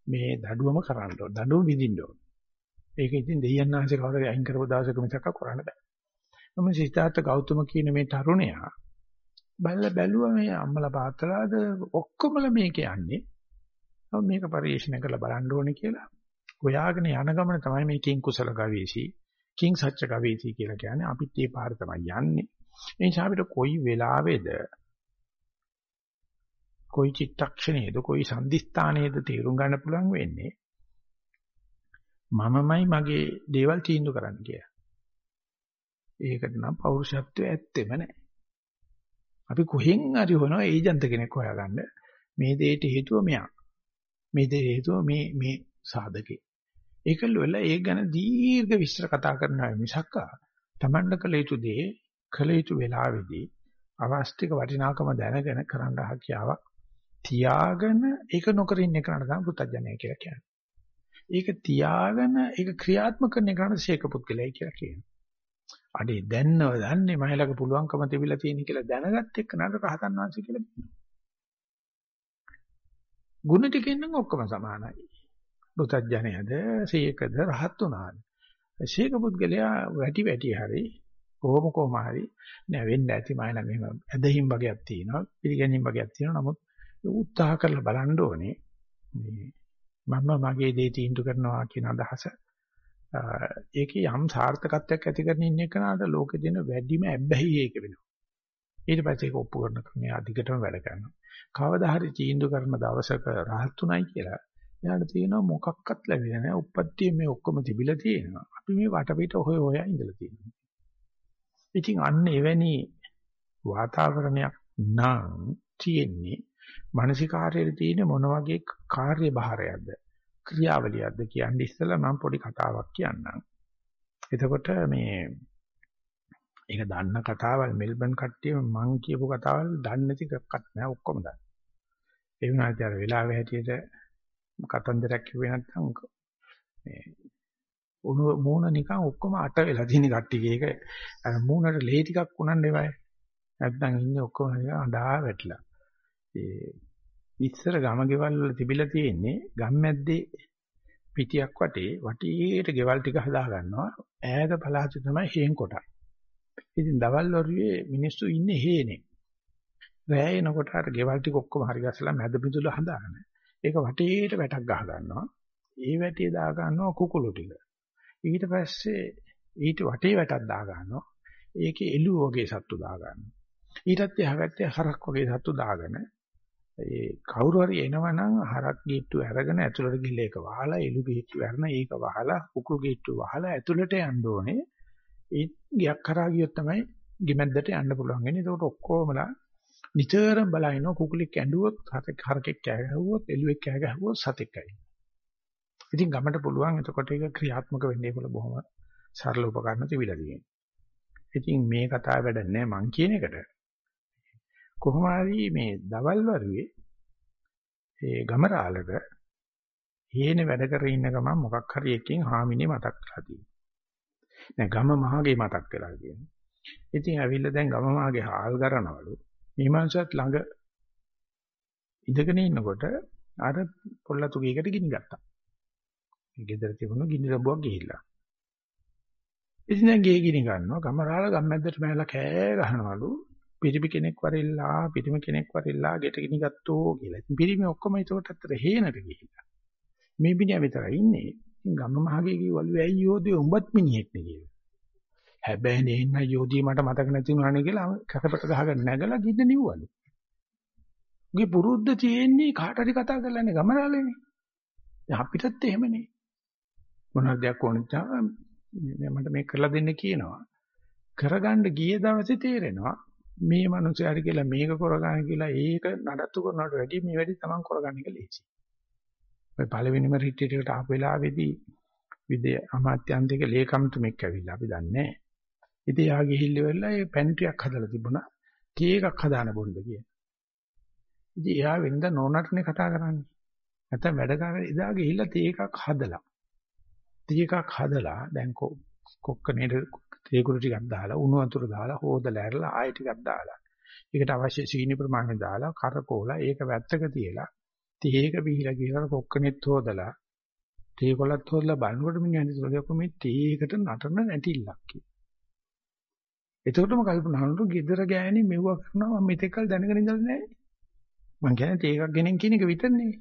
මේ දඩුවම කරන්න ඕන. දඩුවම විඳින්න ඕන. ඒක ඉතින් දෙයයන් ආංශේ කවුරුද අයින් කරපු දවසක මිසක් කරන්න බෑ. මම සිතාර්ථ ගෞතම කියන මේ තරුණයා බැලලා බැලුවා මේ අම්මලා පාත්තලාද ඔක්කොමල මේක යන්නේ. මම මේක පරිශීලනය කරලා බලන්න ඕනේ කියලා. හොයාගෙන යන ගමන තමයි මේ කිං කුසල ගවේෂී, කිං සත්‍ය ගවේෂී කියලා කියන්නේ. අපිත් මේ පාර තමයි යන්නේ. ඒ නිසා අපිට කොයි වෙලාවේද කොයි චිත්තක්ෂණයේද කොයි සම්දිස්ථානයේද තේරුම් ගන්න පුළුවන් වෙන්නේ මමමයි මගේ දේවල් තීන්දුව කරන්න කියලා. ඒකට නම් පෞරුෂත්වය ඇත්තෙම නැහැ. අපි කොහෙන් හරි හොනවා ඒජන්ත කෙනෙක් හොයාගන්න මේ දෙයට හේතුව මෙයා. මේ දෙයට හේතුව මේ මේ සාධකේ. ඒකල වෙලා ඒක ගැන දීර්ඝ විස්තර කතා කරනවා මිසක් තමන්ට කළ යුතු දේ කළ යුතු වෙලාවේදී අවස්තික වටිනාකම දැනගෙන කරන්න හැකියාවක් තියාගෙන ඒක නොකර ඉන්න එකට තමයි පුත්තජනය කියලා කියන්නේ. ඒක තියාගෙන ඒක ක්‍රියාත්මක කරන එකට ශේක පුද්ගලයි කියලා කියනවා. අඩේ දැන්නව දන්නේ මහලක පුළුවන්කම තිබිලා තියෙන කියලා දැනගත් එක්ක නඩ රහතන් වහන්සේ කියලා කියනවා. ගුණ ටිකෙන් නම් ඔක්කොම සමානයි. පුත්තජනයද ශේකද රහත් උනාද. ශේක පුද්ගලයා වැටි වැටි හරි කොහොම කොහම හරි නෑ වෙන්න ඇති මම නම් එහෙම ඇදහිම් වගේක් තියෙනවා පිළිගැනීම් වගේක් තියෙනවා. නමුත් උත්සාහ කරලා බලන්න ඕනේ. මේ මම මගේ දේ තීන්දුව කරනවා කියන අදහස. ඒකේ යම් සාර්ථකත්වයක් ඇති කරගෙන ඉන්න එකනට ලෝකේ දෙන වැඩිම ඇබ්බැහි ඒක වෙනවා. ඊට පස්සේ ඒක ඔප්පු කරන ක්‍රමය අධිකටම වැඩ කරනවා. කවදා හරි තීන්දුව කරන දවසක රහත්ුණයි කියලා එයාට තියෙනවා මොකක්වත් ලැබෙන්නේ නැහැ උප්පත්තිය මේ ඔක්කොම තිබිලා තියෙනවා අපි මේ වටපිට හොය හොයා ඉඳලා තියෙනවා ඉතින් අන්න එවැනි වාතාවරණයක් නම් තියෙන්නේ මානසිකාර්යයේ තියෙන මොන වගේ කාර්යභාරයක්ද ක්‍රියාවලියක්ද කියන්නේ ඉස්සෙල්ලා මම පොඩි කතාවක් කියන්නම්. එතකොට මේ ඒක දන්න කතාවල් මෙල්බන් කට්ටිය මං කියපු කතාවල් දන්නේ නැති එකක්වත් නෑ ඔක්කොම දන්න. ඒ වුණාට අර වෙලාවෙ හැටියට කතන්දරයක් කිව්වේ නැත්නම් මේ උණු මූණ නිකන් ඔක්කොම අට වෙලා තියෙන කට්ටියගේ ඒක අර මූණට ලේ ටිකක් උනන්නේ වයි. නැත්නම් ඉන්නේ ඔක්කොම අඬා වැටිලා. ඒ ඉස්සර ගම ගෙවල් වල තිබිලා තියෙන්නේ ගම්මැද්දේ පිටියක් වටේ වටේට ගෙවල් ටික හදා ගන්නවා ඈත පළාත තමයි හේන් කොටයි. ඉතින් දවල් වරුවේ මිනිස්සු ඉන්නේ හේනේ. රෑ එනකොට අර ගෙවල් ටික ඔක්කොම හරි ගස්සලා මැද මිදුල හදාගෙන ඒක වටේට වැටක් ගහ ගන්නවා. ඒ වැටිය දා ගන්නවා කුකුළු ටික. ඊට පස්සේ ඊට වටේ වැටක් දා ගන්නවා. ඒකේ එළුව වගේ සත්තු දා ගන්නවා. ඊටත් එහා පැත්තේ හරක් වගේ සත්තු දාගෙන ඒ කවුරු හරි එනවනම් හරක් ගේට්ටු අරගෙන ඇතුළට ගිහලා ඒක වහලා එළු ගේට්ටු අරන ඒක වහලා කුකුළු ගේට්ටු වහලා ඇතුළට යන්න ඕනේ. ඒ ගියක් කරා ගියොත් තමයි ගෙමැද්දට යන්න පුළුවන් වෙන්නේ. ඒකට ඔක්කොමලා නිතරම බලනවා කුකුලෙක් ඇඬුවොත් හරකෙක් කෑ ගැහුවොත් එළුවෙක් කෑ ගැහුවොත් සතෙක්යි. ඉතින් ගමට පුළුවන් එතකොට ඒක ක්‍රියාත්මක වෙන්නේ කියලා බොහොම සරල උපකරණ තිබිලා තියෙනවා. ඉතින් මේ කතාව වැඩන්නේ මං කියන එකට. කොහොම හරි මේ දවල් වරුවේ ඒ ගමරාලක හේනේ වැඩ කරගෙන ඉන්න ගමන් මොකක් හරි එකකින් හාමිනේ මතක් කරලා තියෙනවා. දැන් ගම මහගේ මතක් වෙලා තියෙනවා. ඉතින් ඇවිල්ලා දැන් ගම මහගේ හාල් කරනවලු. මේ මනුස්සයත් ළඟ ඉඳගෙන ඉන්නකොට අර පොල්ලතු ගේකට ගිනි ගත්තා. ගෙදර තිබුණු ගිනි රබුවක් ගිහිල්ලා. ඉතින් දැන් ගේ ගිනි ගන්නවා ගමරාල ගම්මැද්දට මැරලා කෑ ගහනවලු පිරිමි කෙනෙක් වරිල්ලා පිරිමි කෙනෙක් වරිල්ලා ගෙට ගිනි ගත්තෝ කියලා. ඉතින් පිරිමි ඔක්කොම ඒකට අතර හේනට ගිහිල්ලා. මේ මිනිහා විතරයි ඉන්නේ. ඉතින් ගම්ම මහගේ කිව්වලු ඇයි යෝධය උඹත් මිනිහෙක් නේ කියලා. හැබැයි නේ ඉන්න යෝධිය මට මතක නැති වුණානේ කියලා කැපපට ගහගෙන නැගලා ගින්න නිව්වලු. උගේ පුරුද්ද තියෙන්නේ කාට හරි කතා කරලානේ ගමරාලේනේ. අපිටත් එහෙමනේ. මොනවාද දෙයක් ඕනෙච්චා මට මේක කරලා දෙන්න කියනවා. කරගන්න ගිය දවසේ තේරෙනවා මේ මනුස්සයාට කියලා මේක කරගන්න කියලා ඒක නඩත්තු කරනවට වැඩිය මේ වැඩි තමන් කරගන්න එක ලේසි. ඔය පළවෙනිම රිට්‍රීට් එකට ආපු වෙලාවේදී විදේ අමාත්‍යන්තික ලේකම්තුමෙක් ඇවිල්ලා අපි දන්නේ නැහැ. ඉතින් යා ගිහිල්ලා වෙලා ඒ පැන්ට්‍රියක් හදලා තිබුණා. ටී එකක් හදාන බොන්න කියන. ඉතින් එයා වෙනද නෝනටනේ කතා කරන්නේ. නැත්නම් වැඩ කරගෙන ඉදා ගිහිල්ලා ටී එකක් හදලා ටී එකක් හදලා දැන් කොක්ක නේද තේකුරු ටිකක් දාලා උණු වතුර දාලා හොදලා ඇරලා ආයෙ ටිකක් දාලා ඒකට අවශ්‍ය සීනි ප්‍රමාණය දාලා කරකෝලා ඒක වැත්තක තියලා තේක බීලා කියලා කොක්කනෙත් හොදලා තේ කොලත් හොදලා බලනකොට මිනිහා හිතුවා මේ තේකට නටන නැටිල්ලක් කියලා. එතකොටම කල්පනා කරනකොට gedara ගෑණි මෙව්වා කරනවා මම මෙතෙක්කල් දැනගෙන ඉඳලා නැහැ. මං කියන්නේ තේකක් ගෙනෙන් කියන එක විතරනේ.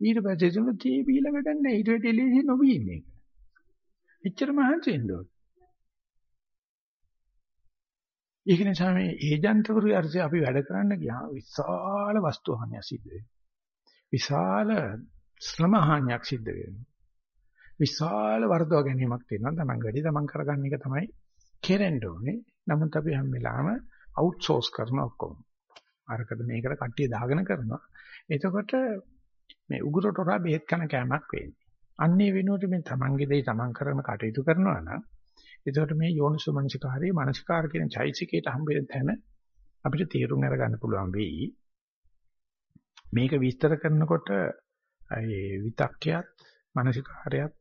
ඊට පස්සේ තුන තේ බීලා වැඩක් නැහැ. ඊට වෙටේ ලේසි නොබී ඉන්නේ. එච්චර මහන්සි වෙන්න ඕන. ඒක නිසා මේ ඒජන්තවරු අරසේ අපි වැඩ කරන්න ගියාම විශාල වස්තු හානියක් සිද්ධ වෙනවා. විශාල ශ්‍රම හානියක් සිද්ධ වෙනවා. විශාල වර්ධව ගැනීමක් තියෙනවා. Taman වැඩි Taman කරගන්න එක තමයි කෙරෙන්න ඕනේ. නමුත් අපි හැම වෙලාවෙම අවුට්සෝස් කරන ඔක්කොම. අරකට මේකට කට්ටිය දාගෙන කරනවා. එතකොට මේ උගුරට හොරා බෙහෙත් කන කෑමක් වෙන්නේ. අන්නේ වෙනුවට මේ තමන්ගේ දේ තමන් කරන කටයුතු කරනවා නම් එතකොට මේ යෝනිසෝමනසිකාරයේ මානසිකාර කියන චෛසිකයට හම්බෙන්න තැන අපිට තීරුම් අරගන්න පුළුවන් වෙයි. මේක විස්තර කරනකොට ඒ විතක්කයත් මානසිකාරයත්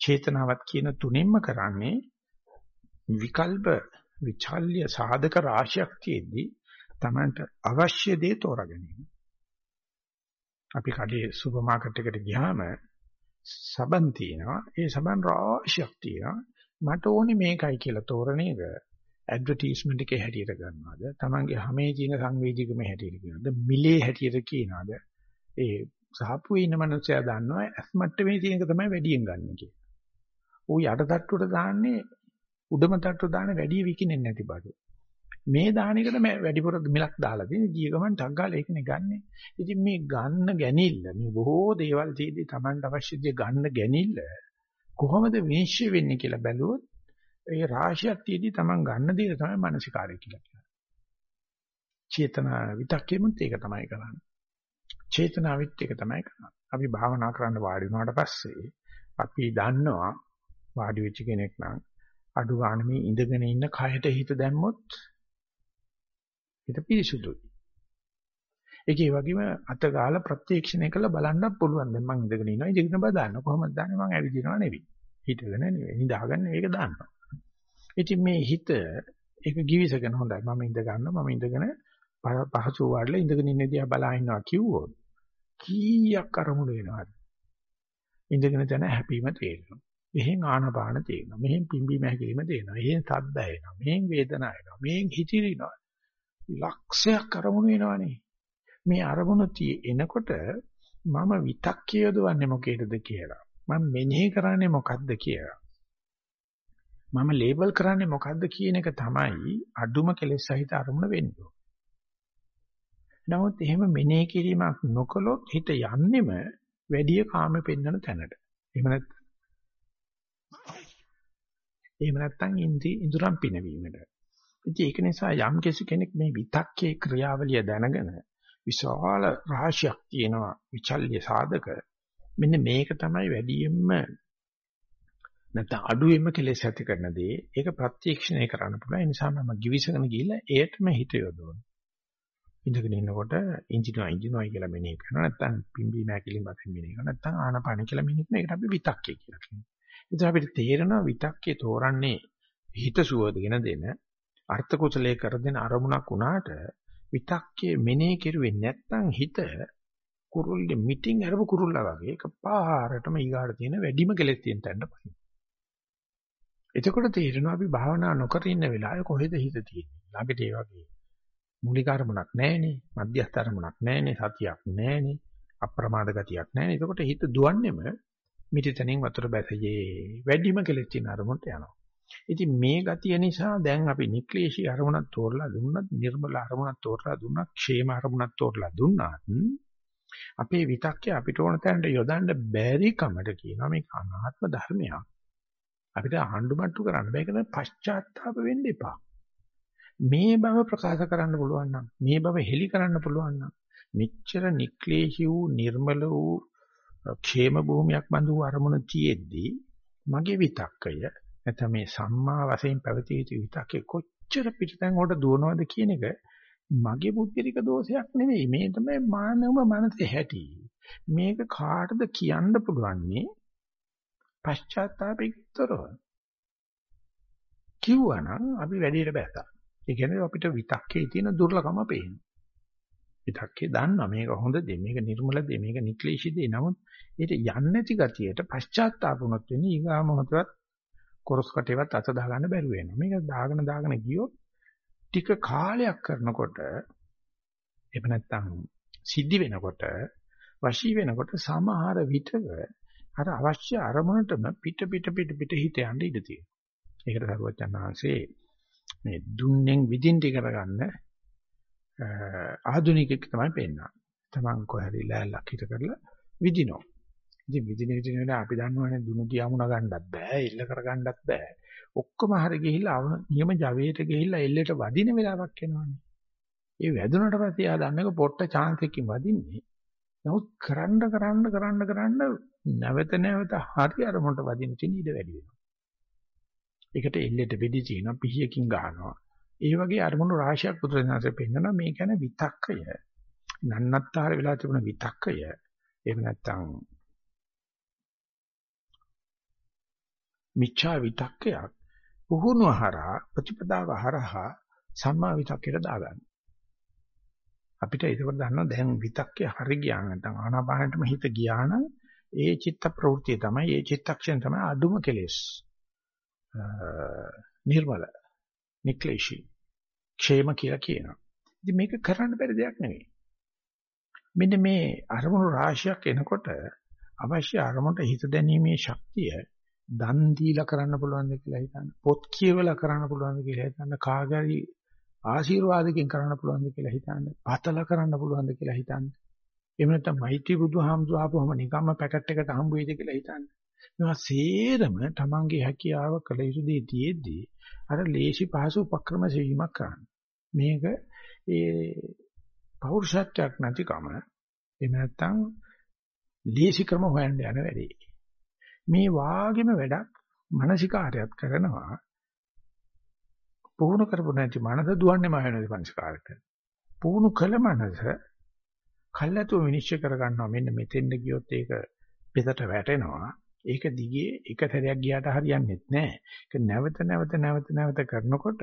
චේතනාවත් කියන තුනින්ම කරන්නේ විකල්ප විචල්්‍ය සාධක රාශියක් තියෙද්දි Tamanට අවශ්‍ය දේ තෝරා ගැනීම. අපි කඩේ සුපර් මාකට් එකට ගියාම සබන් තියෙනවා. ඒ සබන් රාශියක් තියෙනවා. මට ඕනේ මේකයි කියලා තෝරන එක ඇඩ්වර්ටයිස්මන්ට් එකේ හැටියට ගන්නවද? Tamange හැමේ තියෙන සංවේදීකම හැටියට කියනවද? මිලේ හැටියට කියනවද? ඒ සහපුවේ ඉන්න මනුස්සයා දන්නවා ඇස් මට්ටමේ තියෙන එක තමයි වැඩියෙන් ගන්න කියලා. ඌ යට තට්ටුවට දාන්නේ උඩම තට්ටුව දාන්නේ වැඩි විකිනෙන්නේ නැති බඩු. මේ දාන එකට වැඩිපුර මිලක් දාලා තියෙන ගිය ගමන් ටක් ගාලා ඒකනේ ගන්නෙ. ඉතින් මේ ගන්න ගැනිල්ල මේ බොහෝ දේවල් තියෙදි Tamanට අවශ්‍ය දේ ගන්න ගැනිල්ල කොහොමද විනිශ්චය වෙන්නේ කියලා බැලුවොත් ඒ රාශියක් තියෙදි Taman ගන්න දේ තමයි මානසිකාරය කියලා කියන්නේ. චේතනා විතක්කෙමුත් ඒක තමයි කරන්නේ. චේතනාවිත් ඒක තමයි කරන්නේ. අපි භාවනා කරන්න වාඩි වුණාට පස්සේ අපි දන්නවා වාඩි වෙච්ච කෙනෙක් නම් අඩු ගන්න මේ ඉඳගෙන ඉන්න කයට හිත දැම්මොත් හිත පිරිසුදුයි. ඒකේ වගේම අත ගාලා ප්‍රත්‍යක්ෂණය කරලා බලන්නත් පුළුවන්. දැන් මම ඉඳගෙන ඉනවා ඉඳගෙන බා දාන්න කොහොමද දාන්නේ මම ඇවිදිනවා නෙවෙයි. හිතගෙන නෙවෙයි නිදාගන්න මේක දාන්නවා. ඉතින් මේ හිත ඒක givisගෙන හොඳයි. මම ඉඳ ගන්නවා මම ඉඳගෙන පහසු වාඩිලා ඉඳගෙන ඉන්න දිහා බලා ඉන්නවා කිව්වොත් කීයක් අරමුණු වෙනවද? ඉඳගෙන තන හැපීම තේරෙනවා. මෙහෙන් ආනපාන තේරෙනවා. මෙහෙන් පිම්බීම හැකිලිම තේරෙනවා. මෙහෙන් සද්ද එනවා. මෙහෙන් වේදනාව එනවා. මෙහෙන් හිතිරිනවා. ලක්ෂයක් අරමුණු වෙනවනේ. මේ අරමුණු එනකොට මම විතක්කය යොදවන්නේ මොකේද කියලා. මම මෙනෙහි කරන්නේ මොකද්ද කියලා. මම ලේබල් කරන්නේ මොකද්ද කියන එක තමයි අඩුම කෙලෙස් සහිත අරමුණ වෙන්නේ. නමුත් එහෙම මෙනෙහි කිරීමක් නොකළොත් හිත යන්නෙම වැඩි කාම පෙන්වන තැනට. එහෙම නැත්නම් එහෙම නැත්නම් ඉන්ද්‍රි ඉඳුරම් පිනවීමට. ඉතින් ඒක නිසා යම් කෙනෙක් මේ විතක්කේ ක්‍රියාවලිය දැනගෙන විශාල රහසක් තියෙනවා විචල්්‍ය සාධක. මෙන්න මේක තමයි වැඩියෙන්ම නැත්නම් අඩුවෙන්ම කෙලෙස් ඇති කරන දේ. ඒක ප්‍රත්‍යක්ෂණය කරන්න පුළුවන්. ඒ නිසා මම givisගෙන ගිහිල්ලා ඒටම හිත යොදවනවා. ඉඳගෙන ඉන්නකොට ඉන්ජිනෝ ඉන්ජිනෝයි කියලා මෙනෙහි කරනවා. නැත්නම් පිම්බි මෑකිලින් වශයෙන් මෙනෙහි කරනවා. නැත්නම් ආනපාන කියලා මෙනෙහි කරනවා. ඒකට අපි විතක්කේ කියලා කියනවා. ඉතින් අපිට තේරෙනවා විතක්කේ තෝරන්නේ හිත සුවදගෙන දෙන අර්ථ කුසලයේ කර දෙන අරමුණක් වුණාට විතක්කේ මෙනෙහි කෙරුවේ නැත්නම් හිත කුරුල්ලෙ මිටින් අරපු කුරුල්ලා වගේ එකපාරටම ඊගාට තියෙන වැඩිම කෙලෙස් තියෙන තැනට පහින්. එතකොට තේරෙනවා අපි භාවනා නොකර ඉන්න වෙලාවේ කොහෙද හිත තියෙන්නේ. ළඟට ඒ වගේ මූලික අරමුණක් නැහැනේ, මධ්‍යස්ථ අරමුණක් නැහැනේ, සතියක් නැහැනේ, අප්‍රමාද ගතියක් නැහැනේ. එතකොට හිත දුවන්නේම මිටිතනින් වතුර බැසයේ වැඩිම කෙලෙස් තියෙන අරමුණට යනවා. ඉතින් මේ ගතිය නිසා දැන් අපි නික්ලේශී අරමුණක් තෝරලා දුන්නත් නිර්මල අරමුණක් තෝරලා දුන්නත් ക്ഷേම අරමුණක් තෝරලා දුන්නත් අපේ විතක්කේ අපිට ඕන තැනට යොදන්න බැරි කමට කියනවා මේ අනාත්ම ධර්මයක්. අපිට ආණ්ඩුමට්ටු කරන්න බෑ කියන පශ්චාත්තාප වෙන්න එපා. මේ බව ප්‍රකාශ කරන්න පුළුවන් නම් මේ බව හෙලි කරන්න පුළුවන් නම් මෙච්චර නික්ලේශී වූ නිර්මල වූ ക്ഷേම භූමියක් බඳු අරමුණ තියෙද්දී මගේ විතක්කය නැත්නම් මේ සම්මා වශයෙන් පැවතිය යුතු විතක්කේ කොච්චර පිටතෙන් උඩ දුවනවද කියන එක මගේ බුද්ධිරික දෝෂයක් නෙවෙයි මේ තමයි මානව මනසේ හැටි. මේක කාටද කියන්න පුළුවන්නේ? පශ්චාත්තාපෙක්තරව කිව්වනම් අපි වැඩියට බැසා ඒ කියන්නේ අපිට විතක්කේ තියෙන දුර්ලභම පේනවා විතක්කේ දන්නවා මේක හොඳ දේ මේක නිර්මල දේ මේක නික්ලේශී දේ නමුත් ඒක යන්නේ නැති ගතියට පශ්චාත්තාප වුණොත් වෙන්නේ ඊගා මොහොතවත් කොරස් කටේවත් අත දාගන්න බැරුව වෙනවා. මේක දාගෙන දාගෙන ගියොත් ටික කාලයක් කරනකොට එහෙම නැත්නම් සිද්ධි වෙනකොට වශී වෙනකොට සමහර විටක අර අවශ්‍ය අරමුණටම පිට පිට පිට පිට හිත යන්න ඉඩ තියෙනවා. ඒකට සරුවචන් වහන්සේ මේ දුන්නෙන් විදින්ටි කරගන්න ආධුනිකෙක් තමයි පෙන්නන්නේ. Taman කොහරි ලෑල්ලක් හිට කරලා විදිනවා. ඉතින් විදින විදින වෙලාව අපි දන්නවනේ දුනු තියාමුණ ගන්නත් බෑ, එල්ල කර ගන්නත් බෑ. ඔක්කොම හරි ගිහිල්ලා නියම ජවයට ගිහිල්ලා එල්ලේට වදින වෙලාවක් එනවනේ. ඒ වැදුනට පස්සේ ආ දන්නක පොට්ට chance එකකින් වදින්නේ. නමුත් කරන්න කරන්න කරන්න කරන්න නැවත නැවත හරි අරමුණට වදින තියෙන ඉඩ වැඩි වෙනවා. ඒකට එල්ලෙට වෙඩි තියෙනවා පිහියකින් ගන්නවා. ඒ වගේ අරමුණු රාශියක් බුදුරජාණන්සේ පෙන්නනවා මේ කියන්නේ විතක්කය. නන්නත්තර වෙලා තිබුණ විතක්කය. එහෙම නැත්නම් මිච්ඡා විතක්කයක් පුහුණුව හරහා ප්‍රතිපදාව හරහා සම්මා විතක්කයට දාගන්න. අපිට ඒක දන්නවා දැන් විතක්කේ හරි ගියා නැත්නම් ආනාපානෙටම හිත ගියා නම් ඒ චිත්ත ප්‍රවෘත්තිය තමයි ඒ චිත්තක්ෂණ තමයි අදුම කෙලෙස්. නිර්මල නික්ලේශී ക്ഷേම කියලා කියනවා. ඉතින් මේක කරන්න බැරි දෙයක් නෙවෙයි. මෙන්න මේ අරමුණු රාශියක් එනකොට අවශ්‍ය අරමුණට හිත දැනීමේ ශක්තිය දන් දීලා කරන්න පුළුවන්ද කියලා හිතන්න. පොත් කියවලා කරන්න පුළුවන්ද කියලා හිතන්න. කාගරි ආශිර්වාදකින් කරන්න පුළුවන්ද කියලා හිතන්න. පතල කරන්න පුළුවන්ද කියලා හිතන්න. එහෙම නැත්නම් මෛත්‍රී බුදුහාමුදුර ආපුවම නිකම්ම පැකට් එකට හම්බ වෙයිද කියලා හිතන්න. මේවා සේරම තමන්ගේ හැකියාව කළ යුතු දේ තියෙද්දී අර ලේසි පහසු උපක්‍රම සෙවීමක් කරන්න. මේක ඒ පෞරුෂත්වයක් නැතිකම එහෙම නැත්නම් ලේසි ක්‍රම හොයන්න යන වැඩේ. මේ වාගෙම වැඩක් මානසිකාරයත් කරනවා පුහුණු කරපො නැති මනස දුවන්නේ මායනෝද මානසිකාරයට. පුහුණු කළ මනස කල්ැතුව විනිශ්චය කර ගන්නවා මෙන්න මෙතෙන්ද ගියොත් ඒක පිටට වැටෙනවා ඒක දිගේ එක සැරයක් ගියාට හරියන්නේ නැහැ. ඒක නැවත නැවත නැවත නැවත කරනකොට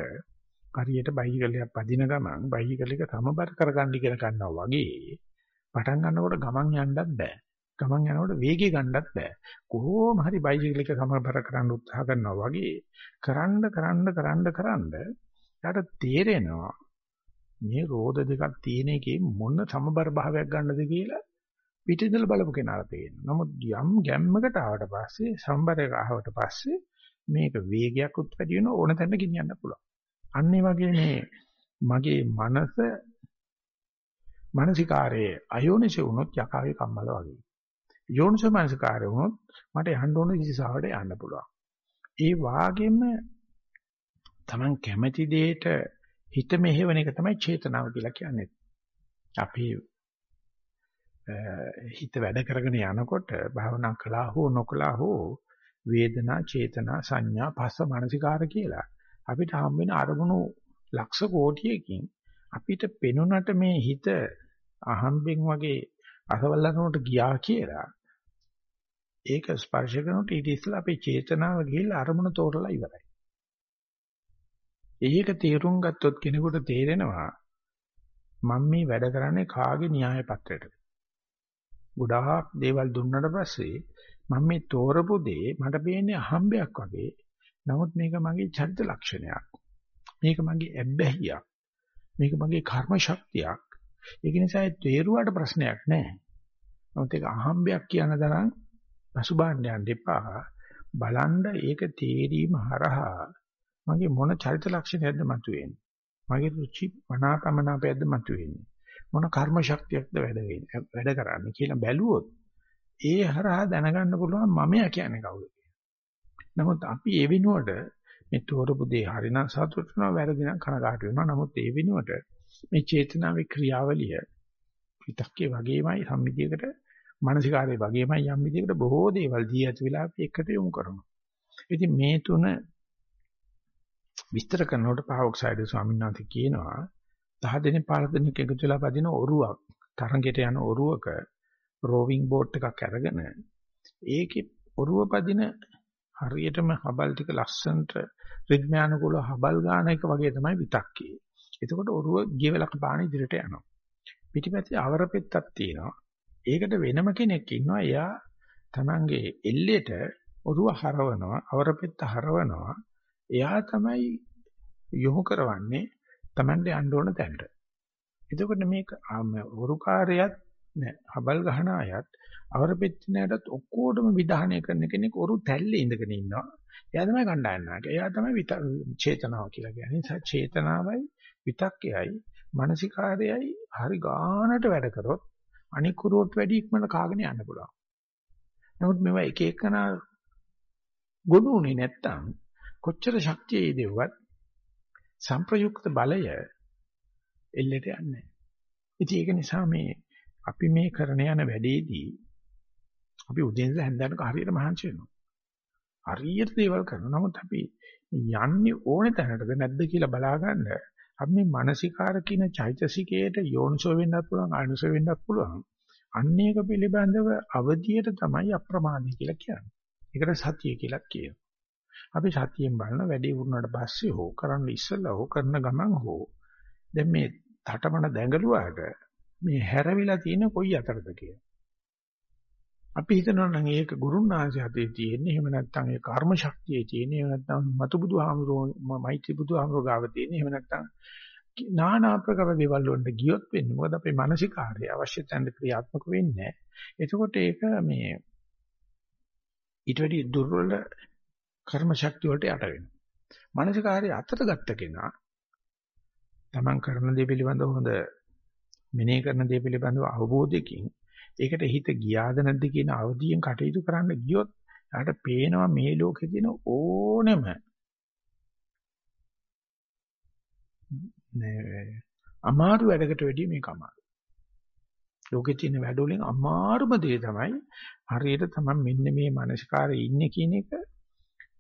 හරියට බයිසිකලයක් පදින ගමන් බයිසිකල එක සමබර කරගන්න ඉගෙන ගන්නවා වගේ පටන් ගන්නකොට ගමන් යන්නත් බෑ. ගමන් යනකොට වේගය ගන්නත් බෑ. කොහොම හරි බයිසිකල එක සමබර කරන්න උත්සාහ කරනවා වගේ කරන්න කරන්න කරන්න කරන්න යාට තේරෙනවා මේ රෝද දෙකක් තියෙන එකේ මොන සමබර භාවයක් ගන්නද කියලා පිටින්දල බලපු කෙනාට තේරෙනවා. නමුත් යම් ගැම්මකට ආවට පස්සේ සම්බරයක ආවට පස්සේ මේක වේගයක් උත් වැඩි වෙන ඕන තැනට ගෙනියන්න පුළුවන්. අන්න ඒ වගේ මේ මගේ මනස මානසිකාරයේ අයෝනිසෙ වුණොත් යකාවේ කම්මල වගේ. යෝනිසෝ මානසිකාරය වුණොත් මට යන්න ඕන දිශාවට යන්න පුළුවන්. ඒ වාගෙම Taman කැමැති දෙයට හිත මෙහෙවන එක තමයි චේතනාව කියලා කියන්නේ. අපි හිත වැඩ කරගෙන යනකොට භාවනා කළා හෝ නොකළා හෝ වේදනා චේතනා සංඥා පස්ස මානසිකාර කියලා අපිට හම් වෙන අරමුණු ලක්ෂ කෝටියකින් අපිට පෙනුනට මේ හිත අහම්බෙන් වගේ අසවල්ලනකට ගියා කියලා ඒක ස්පර්ශ කරනකොට ඊට ඉස්සෙල්ලා අපේ චේතනාව ගිහිල්ලා අරමුණ තෝරලා ඉවරයි. ඒක තේරුම් ගත්තොත් කෙනෙකුට තේරෙනවා මම මේ වැඩ කරන්නේ කාගේ න්‍යාය පත්‍රයටද ගොඩාක් දේවල් දුන්නට පස්සේ මම මේ තෝරපු දේ මට පේන්නේ අහම්බයක් වගේ. නමුත් මේක මගේ චරිත ලක්ෂණයක්. මේක මගේ ඇබ්බැහියක්. මේක මගේ කර්ම ශක්තියක්. ඒක නිසා ඒ තේරුවාට ප්‍රශ්නයක් නැහැ. නමුත් ඒක අහම්බයක් කියන තරම් පසුබාන්න යන්න එපා. බලන්න ඒක තේරීම හරහා මගේ මොන චරිත ලක්ෂණයක්ද මතුවෙන්නේ. මගේ රුචි මනාපමනාපයක්ද මතුවෙන්නේ. මොන කර්ම ශක්තියක්ද වැඩ වෙන්නේ වැඩ කරන්නේ කියලා බැලුවොත් ඒ හරහා දැනගන්න පුළුවන් මමයා කියන්නේ කවුද නමුත් අපි ඒ වෙනුවට මේ තෝරපු දේ හරිනම් සතුටු වෙනවා වැරදි නම් කනගාටු වෙනවා. නමුත් ඒ වෙනුවට මේ චේතනාවේ ක්‍රියාවලිය පිටක්කේ වගේමයි සම්මිතියකට මානසිකාරයේ වගේමයි යම් විදිහකට බොහෝ දේවල් දී ඇති වෙලා අපි එකට යොමු කරනවා. ඉතින් මේ තුන විස්තර කරනකොට පාවොක්සයිඩ් ස්වාමීන් වහන්සේ කියනවා 10 දෙනෙක් 15 දෙනෙක් එකතු වෙලා පදින ඔරුවක් තරඟයට යන ඔරුවක රෝවිං බෝට් එකක් අරගෙන ඒකේ ඔරුව පදින හරියටම හබල් ටික ලස්සනට රිද්මයානුකූල හබල් ගන්න එක වගේ තමයි විතක්කේ. එතකොට ඔරුව ගියවලක පාන ඉදිරියට යනවා. පිටිපස්සේ අවරපෙත්තක් තියෙනවා. ඒකට වෙනම කෙනෙක් ඉන්නවා. එයා Tamange එල්ලේට ඔරුව හරවනවා, අවරපෙත්ත හරවනවා. එයා තමයි යොමු කරවන්නේ Tamande යන්න ඕන තැනට. එතකොට මේක වරුකාරයත් නෑ, හබල් ගහන අයත් අවරපෙත්තිනයටත් ඔක්කොටම විධානය කරන කෙනෙක් ඔරු තැල්ලේ ඉඳගෙන ඉන්නවා. එයා තමයි කණ්ඩායමනාට. එයා තමයි චේතනාව කියලා කියන්නේ. නිසා චේතනාවයි විතක්කයයි මානසිකාරයයි හරි ගානට වැඩ කරොත් අනිකුරුවට වැඩි ඉක්මනට කාගෙන යන්න පුළුවන්. නමුත් මේවා එක එකනා ගොනු උනේ නැත්තම් කොච්චර ශක්තියයි දෙව්වත් සංප්‍රයුක්ත බලය එල්ලෙට යන්නේ නැහැ. ඉතින් ඒක නිසා මේ අපි මේ කරන යන වැඩේදී අපි උදේ ඉඳලා හැන්දෑවට හරියට මහන්සි වෙනවා. හරියට දේවල් කරනවා. නමුත් අපි යන්නේ ඕනේ තැනටද නැද්ද කියලා බලාගන්න අපි මේ මානසිකාර කියන චෛතසිකයට යෝනිසෝ වෙන්නත් පුළුවන් ආනුසෝ වෙන්නත් පුළුවන්. අන්නේක පිළිබඳව අවධියට තමයි අප්‍රමාදී කියලා කියන්නේ. ඒකට සතිය කියලා කියනවා. අපි සතියෙන් බලන වැඩේ වුණාට පස්සේ හෝ කරන්න ඉස්සෙල්ලා හෝ කරන ගමන් හෝ දැන් මේ තටමන දැඟලුවාට මේ හැරවිලා තියෙන කොයි අතරද කියලා. අපි හිතනවා නම් ඒක ගුරුනාංශය හතේ තියෙන්නේ. එහෙම නැත්නම් ඒ කර්ම ශක්තියේ තියෙන්නේ. එහෙම නැත්නම් මතු බුදුහාමුදුරුවෝ මෛත්‍රී බුදුහාමුදුරුවෝ ගාව තියෙන්නේ. එහෙම නැත්නම් නානා ආකාර දේවල් වලට ගියොත් වෙන්නේ. මොකද අපේ මානසිකාර්ය අවශ්‍ය තැනට ක්‍රියාත්මක වෙන්නේ එතකොට ඒක මේ ඊට වැඩි දුර්වල කර්ම ශක්තිය වලට යට වෙනවා. මානසිකාර්ය අතට ගත්ත කෙනා තමන් කරන දේ පිළිබඳව හොඳ මෙනෙහි කරන දේ පිළිබඳව අවබෝධයකින් ඒකට හිත ගියාද නැද්ද කියන අවදියෙන් කටයුතු කරන්න ගියොත් යාට පේනවා මේ ලෝකේ තියෙන ඕනෙම නෑ අමාරු වැඩකට වැඩිය මේක අමාරු. ලෝකේ තියෙන වැඩ වලින් අමාරුම දේ තමයි හරියට තමයි මෙන්න මේ මානසිකාරයේ ඉන්නේ කියන එක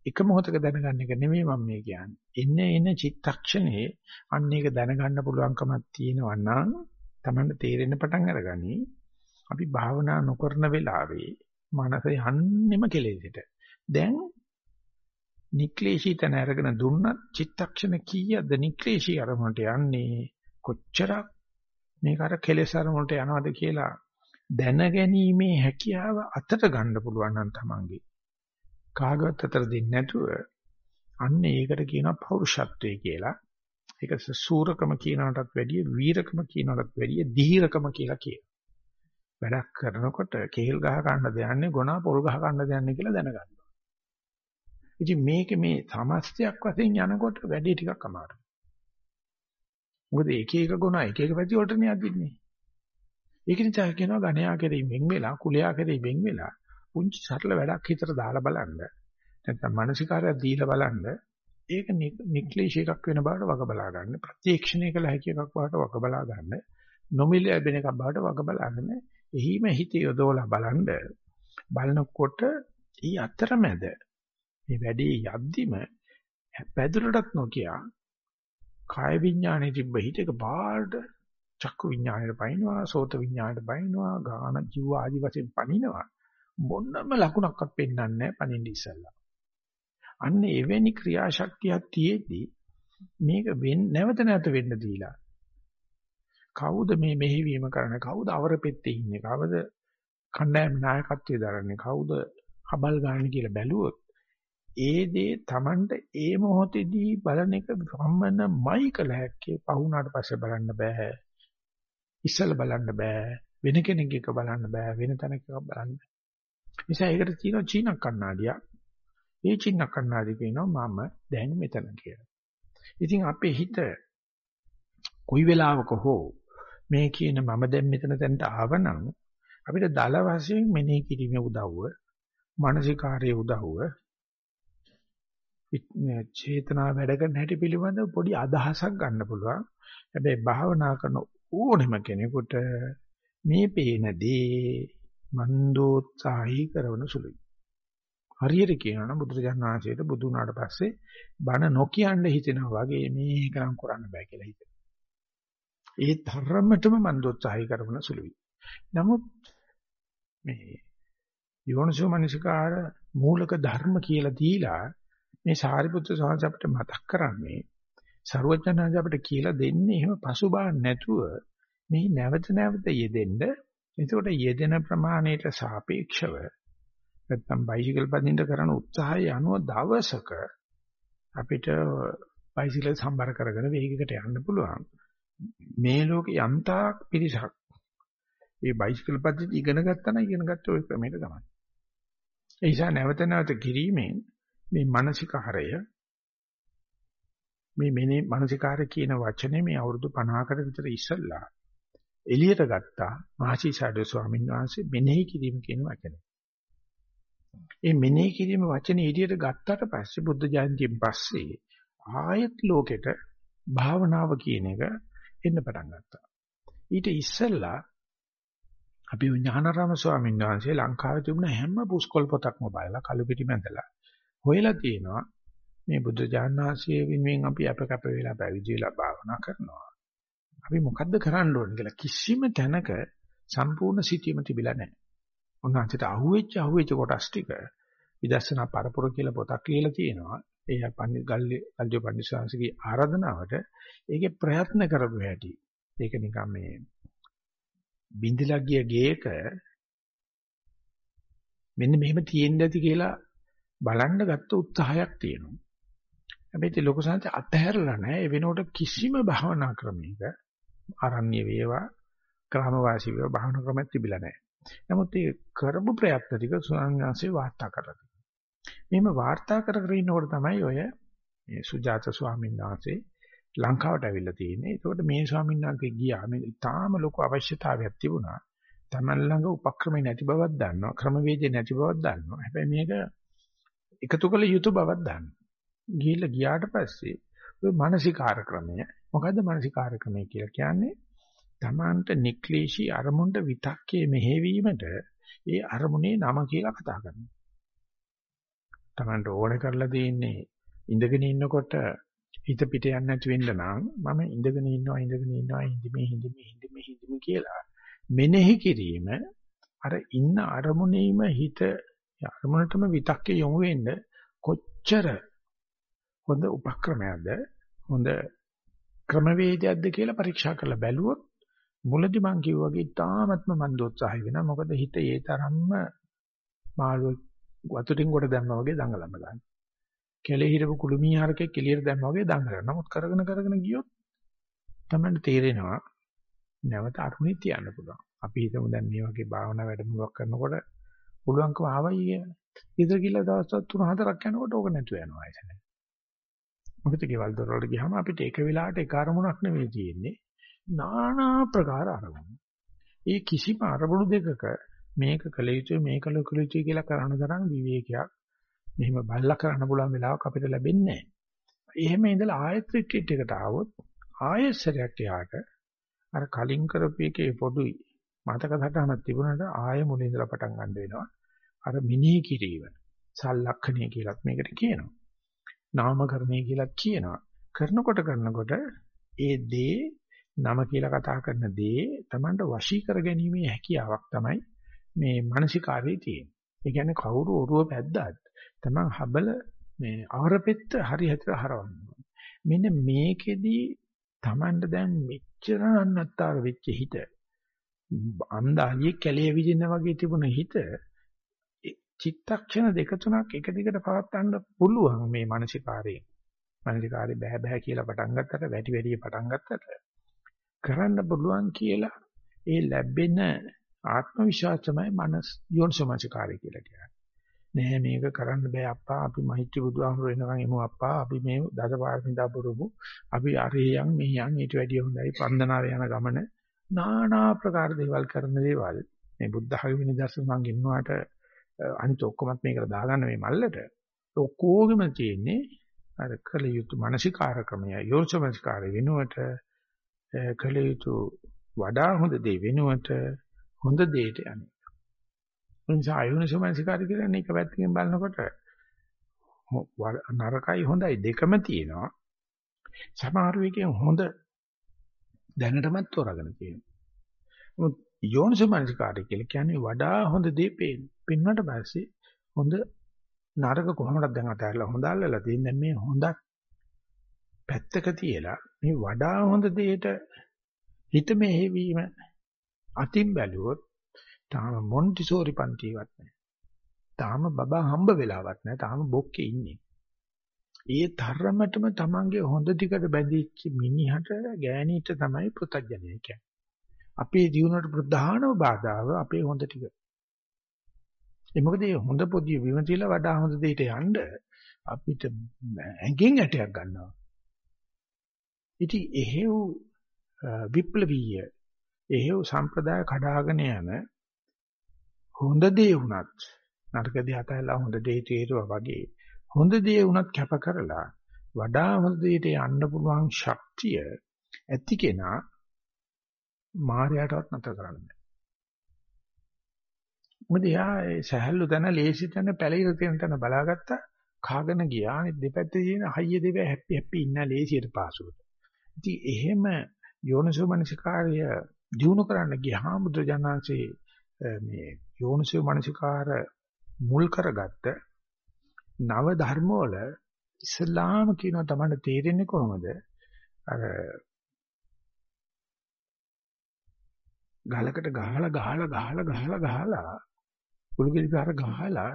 එක මොහොතක දැනගන්න එක නෙමෙයි මම මේ කියන්නේ. එන්න එන චිත්තක්ෂණේ අන්න ඒක දැනගන්න පුළුවන්කමක් තියෙනවා නම් Tamanne තේරෙන්න පටන් අරගනි. අපි භාවනා නොකරන වෙලාවේ මනස යන්නෙම කෙලෙසට. දැන් නික්ලේශී තන අරගෙන දුන්නත් චිත්තක්ෂණ කීයද නික්ලේශී අරමුණට යන්නේ කොච්චරක් මේක අර කෙලෙස් අරමුණට යනවද කියලා දැනගැනීමේ හැකියාව අතට ගන්න පුළුවන් නම් තමන්ගේ කාගවත් අතර දෙන්නේ නැතුව අන්න ඒකට කියනවා පෞරුෂත්වය කියලා. ඒක සූරකම කියනකටත් වැඩිය වීරකම කියනකටත් වැඩිය දීරකම කියලා කියනවා. වැඩක් කරනකොට කේල් ගහ ගන්න දෙන්නේ ගොනා පොල් ගහ ගන්න දෙන්නේ කියලා දැනගන්නවා. ඉතින් මේක මේ සමස්තයක් වශයෙන් යනකොට වැඩි ටිකක් අමාරුයි. මොකද එක එක ගුණ එක එක පැති වලටනේ අදින්නේ. ඒක නිසා කියනවා ගණයා කෙරෙහි වෙන් වෙලා කුලයා කෙරෙහි වෙන් වෙලා පුංචි සරල වැඩක් හිතට දාලා බලන්න. නැත්නම් මානසිකාරයක් දීලා බලන්න. ඒක නික්ලේශ එකක් වෙන බවට වග බලා ගන්න. ප්‍රත්‍යක්ෂණය කළ හැකි එකක් බවට වග බලා ගන්න. නොමිල ලැබෙන එකක් බවට වග බලාගෙන එහිම හිත යොදවලා බලන්න බලනකොට ඊ අතරමැද මේ වැඩේ යද්දිම පැදුරටත් නොකිය කාය විඥානේ තිබ්බ හිත එක බාහිර චක්කු විඥානයට පයින්නවා සෝත විඥානයට පයින්නවා ගාන ජීව ආදි වශයෙන් පනිනවා මොන්නම ලකුණක්වත් පෙන්වන්නේ නැහැ පනින්න ඉස්සල්ලා අන්න එවැනි ක්‍රියාශක්තියක් තියේදී මේක නැවත නැවත වෙන්න දීලා. කවුද මේ මෙහෙවීම කරන්නේ? කවුද අවරපෙත්තේ ඉන්නේ? කවුද කණ්ඩායම් නායකත්වයේ දරන්නේ? කවුද හබල් ගන්න කියලා බැලුවොත් ඒ දේ Tamanට ඒ මොහොතේදී බලන එක වම්මනමයි කළ හැක්කේ. පහුණාට පස්සේ බලන්න බෑ. ඉස්සෙල්ල බලන්න බෑ. වෙන කෙනෙක් එක බලන්න බෑ. වෙන තැනක බලන්න නිසා ඒකට තියෙනවා චීන කණ්ණාඩියක් ඒ චීන කණ්ණාඩිය කියනවා මම දැන් මෙතන කියලා ඉතින් අපේ හිත කොයි වෙලාවක හෝ මේ කියන මම දැන් මෙතන තැනට ආවනම් අපිට දල වශයෙන් මෙනෙහි කිරීමේ උදව්ව මානසිකාර්යයේ උදව්ව චේතනා වැඩ කරන හැටි පිළිබඳව පොඩි අදහසක් ගන්න පුළුවන්. හැබැයි භාවනා කරන ඕනෙම කෙනෙකුට මේ පේනදී මන්දෝත්සාහී කරන සුළුයි. හරියට කියනවා නම් බුදුරජාණන් වහන්සේට බුදු වුණාට පස්සේ බණ නොකියන්න හිතෙනවා වගේ මේකනම් කරන්න බෑ කියලා හිතෙනවා. ඒ ධර්මතම මන් දොත්සහයි කරන සුළුයි. නමුත් මේ යෝනිසෝ මනසිකාර මූලික ධර්ම කියලා දීලා මේ සාරිපුත්‍ර සාංශ අපිට මතක් කරන්නේ ਸਰවඥාජ අපිට කියලා දෙන්නේ එහෙම පසුබාහන් නැතුව මේ නැවත නැවත යෙදෙන්න එතකොට යෙදෙන ප්‍රමාණයට සාපේක්ෂව නැත්තම් බයිසිකල් පදින්න කරන උත්සාහය අනුව දවසක අපිට බයිසිකල් සම්බර කරගෙන වේගයකට යන්න පුළුවන්. මේ ලෝකේ යම්තාක් පිරිසක් මේ බයිසිකල් පදින්න ඉගෙන ගත්තා නම් ඉගෙන ගත්ත ওই ක්‍රමයට තමයි. ඒ නිසා නැවත නැවත කිරීමෙන් මේ මානසිකහරය මේ මෙනේ මානසිකාරය කියන වචනේ මේ අවුරුදු 50කට විතර ඉස්සෙල්ලා එළියට ගත්තා මහසිසාරද ස්වාමීන් වහන්සේ මෙනෙහි කිරීම කියන වචනේ. ඒ මෙනෙහි කිරීම වචනේ එළියට ගත්තට පස්සේ බුද්ධ ජයන්තියෙන් පස්සේ ආයත් ලෝකෙට භාවනාව කියන එක එන්න පටන් ගත්තා. ඊට ඉස්සෙල්ලා අපි ඥානාරාම ස්වාමීන් වහන්සේ ලංකාවේ තිබුණ හැම පුස්කොල් පොතක්ම බලලා කළු පිටි මැදලා හොයලා තියෙනවා මේ බුද්ධ ඥානාසිය වෙනුවෙන් අපි අප කැප වෙලා පැවිදි වෙලා භාවනා කරනවා. අපි මොකද්ද කරන්න ඕනේ කියලා කිසිම තැනක සම්පූර්ණ සිටියම තිබිලා නැහැ. උන්වහන්සේට අහුවෙච්ච අහුවෙච්ච කොටස් ටික විදර්ශනා පරපුර කියලා පොතක් ලියලා තියෙනවා. ඒ පන්දි ගල්ලේ අල්ජෝ පන්දිසාංශගේ ආරාධනාවට ඒකේ ප්‍රයත්න කරපු හැටි. ඒක නිකන් මේ බින්දලා ගිය ගේක මෙන්න මෙහෙම තියෙන්න ඇති කියලා බලන්න ගත්ත උත්සාහයක් තියෙනවා. හැබැයි ලොකු සංසය අත්හැරලා නැහැ. ඒ වෙනකොට කිසිම භාවනා ක්‍රමයක ආරණ්‍ය වේවා ග්‍රාමවාසී වේවා භාවනා ක්‍රමයක් තිබිලා නැහැ. නමුත් ඒ කරපු ප්‍රයත්න ටික සුවංගාංශේ වාර්තා කරලා තියෙනවා. මෙහෙම වාර්තා කර කර ඉන්නකොට තමයි ඔය මේ සුජාත ස්වාමීන් වහන්සේ ලංකාවට ඇවිල්ලා තියෙන්නේ. ඒකෝට මේ ස්වාමීන් වහන්සේ ගියා. මේ ඊටාම ලොකු අවශ්‍යතාවයක් තිබුණා. Taman ළඟ උපක්‍රම නැති බවක් දන්නවා. ක්‍රමවේදේ නැති බවක් දන්නවා. හැබැයි මේක එකතු කළ යුතු බවක් දන්නවා. ගිහිල්ලා ගියාට පස්සේ ඔය මානසිකාර ක්‍රමය මොකද්ද මානසිකාර ක්‍රමය කියලා කියන්නේ? Tamanට නික්ලේශී අරමුණට විතක්කේ මෙහෙවීමට ඒ අරමුණේ නම කියලා කතා කරනවා. Tamanට ඕන කරලා දෙන්නේ ඉඳගෙන ඉන්නකොට හිත පිට යන්නේ නැති වෙන්න නම් මම ඉඳගෙන ඉන්නවා ඉඳගෙන ඉන්නවා හිඳිමේ හිඳිමේ හිඳිමේ හිඳිමේ කියලා මෙනෙහි කිරීම අර ඉන්න අරමුණේම හිත අරමුණටම විතක්කේ යොමු වෙන්න කොච්චර හොඳ උපක්‍රමයක්ද හොඳ ක්‍රමවේදයක්ද කියලා පරීක්ෂා කරලා බැලුවොත් මුලදි මං කිව්වා වගේ තාමත්ම මන් දෝත්සාහය වෙනවා මොකද හිත ඒ තරම්ම මාළුව වතුරින් කොට දැම්මා වගේ දඟලන්න ගන්න. කෙලේ හිරපු කුළුමී හරකෙක් එළියට දැම්මා වගේ දඟලනවා. නමුත් කරගෙන කරගෙන ගියොත් තමයි තේරෙනවා නැවත අරුණේ තියන්න පුළුවන්. අපි හිතමු දැන් මේ වගේ භාවනා වැඩමුළුවක් කරනකොට පුළුවන්කම ආවයි කියලා. ඉතින් කියලා දවස් 3-4ක් යනකොට ඕක නැතුව යනවා ඒසනේ. මොකද ගෙවල් දොරවල් ගියාම අපිට එක වෙලාවට එක අරමුණක් නෙවෙයි තියෙන්නේ. নানা ප්‍රකාර අරමුණු. ඒ කිසිම අරමුණු දෙකක මේක කළ යුතුයි මේක කළ යුතුයි කියලා කරන තරම් විවේකයක් මෙහෙම බල්ලා කරන්න පුළුවන් වෙලාවක් අපිට ලැබෙන්නේ නැහැ. එහෙම ඉඳලා ආයෙත් රිට්‍රීට් එකට ආවොත් ආයෙත් සරයක් යාට අර කලින් කරපු එකේ පොඩුයි මතක සටහනක් තිබුණාට ආයෙ මුලින් ඉඳලා පටන් ගන්න වෙනවා. අර මිනී කිරීම සල්ලක්ෂණය කියලාත් මේකට කියනවා. නාමකරණය කියලා කියනවා. කරනකොට කරනකොට ඒ දේ නම කියලා කතා කරන දේ Tamanට වශී කර ගැනීමේ හැකියාවක් තමයි මේ මානසිකාරයේ තියෙන්නේ. ඒ කියන්නේ කවුරු ඔරුව පැද්දාත් Taman හබල මේ ආරපෙත්ත හරි හැතර හරවන්න මෙන්න මේකෙදි Tamanට දැන් මෙච්චර අන්නත්තර වෙච්ච හිත අන්දාලිය කැලේ විදින වගේ තිබුණ හිත චිත්තක්ෂණ දෙක තුනක් එක දිගට පවත්වන්න පුළුවන් මේ මානසිකාරයෙන්. මානසිකාරේ බෑ බෑ කියලා පටන් ගත්තට වැටි වැටි පටන් ගත්තට කරන්න පුළුවන් කියලා ඒ ලැබෙන ආත්ම විශ්වාස තමයි මනස් යෝනිසෝමනසිකාරය කියලා කියන්නේ. නෑ මේක කරන්න බෑ අප්පා. අපි මෛත්‍රී බුදුහාමුදුරු වෙනකන් එමු අප්පා. අපි මේ දසපාරමිතා පුරුමු අපි අරේයන් මෙහියන් ඊට වැඩිය හොඳයි. වන්දනාව යන ගමන নানা ප්‍රකාර දේවල් කරන දේවල්. මේ බුද්ධ ධර්ම නිදර්ශන මං ගෙන්නුවාට අනිත් ඔක්කොමත් මේකට දාගන්න මේ මල්ලට. ඔක්කොගෙම තියෙන්නේ අර කල යුතු මානසිකාර ක්‍රමය යෝචමස්කාර වෙනුවට Eh, කල යුතු වඩා හොඳ දේ වෙනුවට හොඳ දෙයට යන්නේ. නිසා අයෝනිසමනසිකාර කියන්නේ එක පැත්තකින් බලනකොට නරකයි හොඳයි දෙකම තියෙනවා. සමහර වෙකෙන් හොඳ දැනටමත් තෝරාගෙන තියෙනවා. යෝනිසමනසිකාරය කියලා කියන්නේ වඩා හොඳ දේ පේන. පින්නට පස්සේ හොඳ නරක කොහොමද දැන් අතහැරලා හොඳ අල්ලලා තියෙන දැන් මේ හොඳක් පැත්තක තියලා මේ වඩා හොඳ දෙයට හිත මෙහෙවීම අතින් බැලුවොත් තාම මොන්ටිසෝරි පන්තිවත් නැහැ. තාම බබා හම්බ වෙලාවක් නැහැ. තාම බොක්කේ ඉන්නේ. ඒ තරමටම Tamange හොඳ ටිකට බැඳිච්ච මිනිහට ගෑණීට තමයි පෘතජ්ජනය කියන්නේ. අපේ ජීවනට ප්‍රධානම බාධාව අපේ හොඳ ටික. ඒ මොකද මේ හොඳ පොදිය බිම තියලා වඩා හොඳ දෙයට යන්න අපිට ඇඟෙන් ඇටයක් ගන්නවා. ඉතින් එහෙව් විප්ලවීය එහෙව් සම්ප්‍රදාය කඩාගෙන යන හොඳ දේ වුණත් නරක දේ අතහැරලා හොඳ දේ තේරුවා වගේ හොඳ දේ වුණත් කැප කරලා වඩා හොඳ දෙයට යන්න පුළුවන් ශක්තිය ඇති කෙනා මායයටවත් නැතර කරන්න බෑ. මොකද යා සහැල්ලු තැන ලේසි තැන පැලිර තියෙන තැන බලාගත්තා කාගෙන ගියා දෙපැත්තේ තියෙන හයිය දෙව හැපි හැපි ඉන්න ලේසියට පාසුවට. ඉතින් එහෙම යෝනිසෝ මනසිකාර්ය දිනු කරන්න ගියාම බුදුජානන්සේ මේ යෝනිසෝ මනසිකාර මුල් කරගත්ත නව ධර්ම වල ඉස්ලාම කියනවා තමයි තේරෙන්නේ කොහොමද? අර ගලකට ගහලා ගහලා ගහලා ගහලා ගහලා කුළුගිරි පාර ගහලා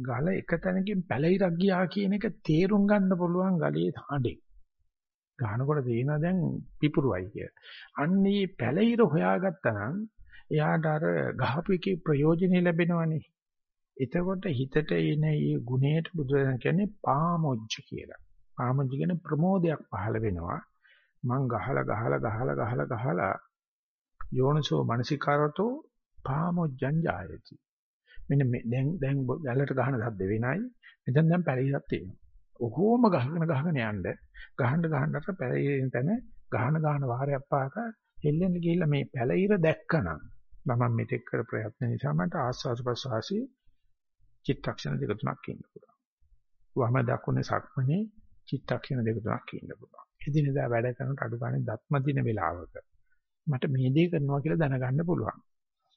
ගල එක තැනකින් පැලිරක් ගියා කියන එක තේරුම් ගන්න පුළුවන් ගලේ හඬේ. ගහනකොට තේිනවා දැන් පිපුරුවයි කිය. අන්නේ පැලිර හොයාගත්තා නම් එයාට අර ගහපු එකේ ප්‍රයෝජනෙ ලැබෙනවනේ. එතකොට හිතට එන මේ ගුණයට බුදුරජාණන් කියන්නේ පාමොජ්ජ කියලා. පාමොජ්ජ කියන්නේ ප්‍රමෝදයක් පහළ වෙනවා. මං ගහලා ගහලා ගහලා ගහලා ගහලා යෝනිසෝ මනසිකාරතෝ පාමොජ්ජං ජායති. මෙන්න දැන් දැන් ගැලට ගහන සද්ද වෙනයි. මෙතන දැන් පැලිරක් තියෙනවා. ඔහොම ගහගෙන ගහගෙන යන්න ගහන්න ගහන්නට පැලිරෙන තැන ගහන ගහන වාරයක් පාක හෙල්ලෙන්න ගිහිල්ලා මේ පැලිර දැක්කනම් මම මෙතෙක් කර ප්‍රයත්න නිසා මට ආස්වාද ප්‍රසවාසී චිත්තක්ෂණ දෙක තුනක් ඉන්න පුළුවන්. වම දකුණේ සක්මනේ චිත්තක්ෂණ දෙක තුනක් ඉන්න පුළුවන්. එදිනෙදා වැඩ කරනට අඩු ගානේ දත්ම දින වේලාවක මට මේ දේ කරනවා කියලා දැනගන්න පුළුවන්.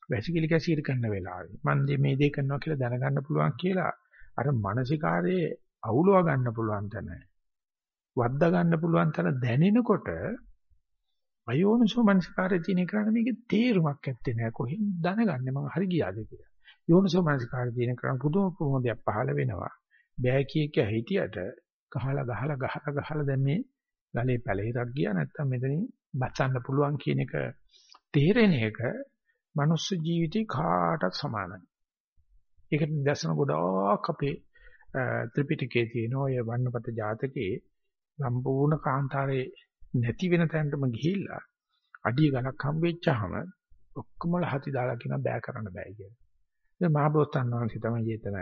වැසිකිලි කැසීර කරන වෙලාවේ මම මේ දේ කරනවා කියලා දැනගන්න පුළුවන් කියලා අර මානසිකාරයේ අවුලව ගන්න පුළුවන් තැන වද්දා ගන්න පුළුවන් තැන දැනෙනකොට අයෝනිසෝ මනසිකාරයේ තියෙන කරන්නේ මේකේ තේරුමක් ඇත්තේ නෑ කොහෙන් දැනගන්නේ මම හරි ගියාද කියලා. යෝනිසෝ මනසිකාරයේ තියෙන කරන පුදුම ප්‍රමෝදයක් පහළ වෙනවා. බෑ කිය කිය හිටියට ගහලා ගහලා ගහලා ගහලා දැන් මේ ගලේ පැලිරක් ගියා නැත්තම් මෙතනින් බචන්න පුළුවන් කියන එක තේරෙන එක මනුස්ස ජීවිතේ කාටත් සමානයි. ඒකට නිදර්ශන ගොඩාක් අපේ ත්‍රිපිටකයේ තියෙන ඔය වන්නපත ජාතකයේ සම්පූර්ණ කාන්තාරේ නැති වෙන තැනටම ගිහිල්ලා අඩිය ගණක් හම් වෙච්චාම ඔක්කොම හති දාලා කියන බෑ කරන්න බෑ කියලා. ඉතින් මහබෝසත්න් වහන්සේ තමයි එතන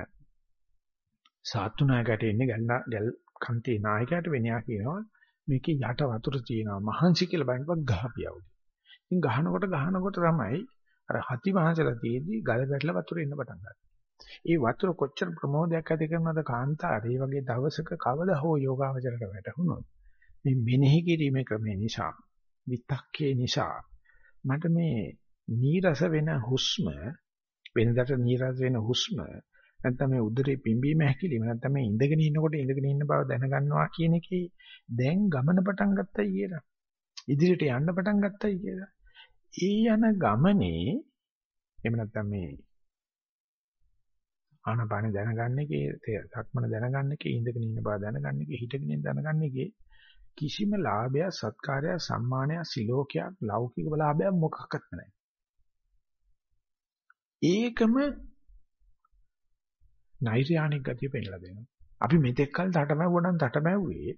සාත්තු නායකයට ඉන්නේ ගල් ගල් කන්තේ නායකයට වෙනියා කියනවා මේකේ යට වතුර තියෙනවා මහන්සි කියලා බලනකොට ගහපියවුද. ඉතින් ගහනකොට ගහනකොට තමයි අර හති මහන්සලා තියේදී ගල වැටලා වතුර එන්න පටන් ගන්නවා. ඒ වතුර කොච්චර ප්‍රමෝදයක් ඇති කරනවද කාන්තාරේ වගේ දවසක කවදා හෝ යෝගාවචරයට වැටහුණොත් මේ මෙනෙහි කිරීමේ ක්‍රමේ නිසා විතක්කේ නිසා මට මේ නීරස වෙන හුස්ම වෙනදට නීරස වෙන හුස්ම නැත්නම් මේ උදරේ පිම්බීම හැකිලිම නැත්නම් මේ ඉඳගෙන ඉන්නකොට ඉඳගෙන ඉන්න බව දැනගන්නවා කියන එකේ දැන් ගමන පටන් ගත්තයි කියලා. ඉදිරියට යන්න පටන් ගත්තයි කියලා. ඒ යන ගමනේ එහෙම නැත්නම් මේ ආනපාන දැනගන්න එකේ සක්මන දැනගන්න එකේ ඉඳගෙන ඉන්න බව දැනගන්න එකේ හිටගෙන ඉන්න දැනගන්න එකේ කිසිම ලාභයක් සත්කාරයක් සම්මානයක් සිලෝකයක් ලෞකික ලාභයක් මොකක්වත් නැහැ. ඒකම නෛර්යානික ගතිය පෙන්නලා දෙනවා. අපි මෙතෙක් කල තටමැව්වනම් තටමැව්වේ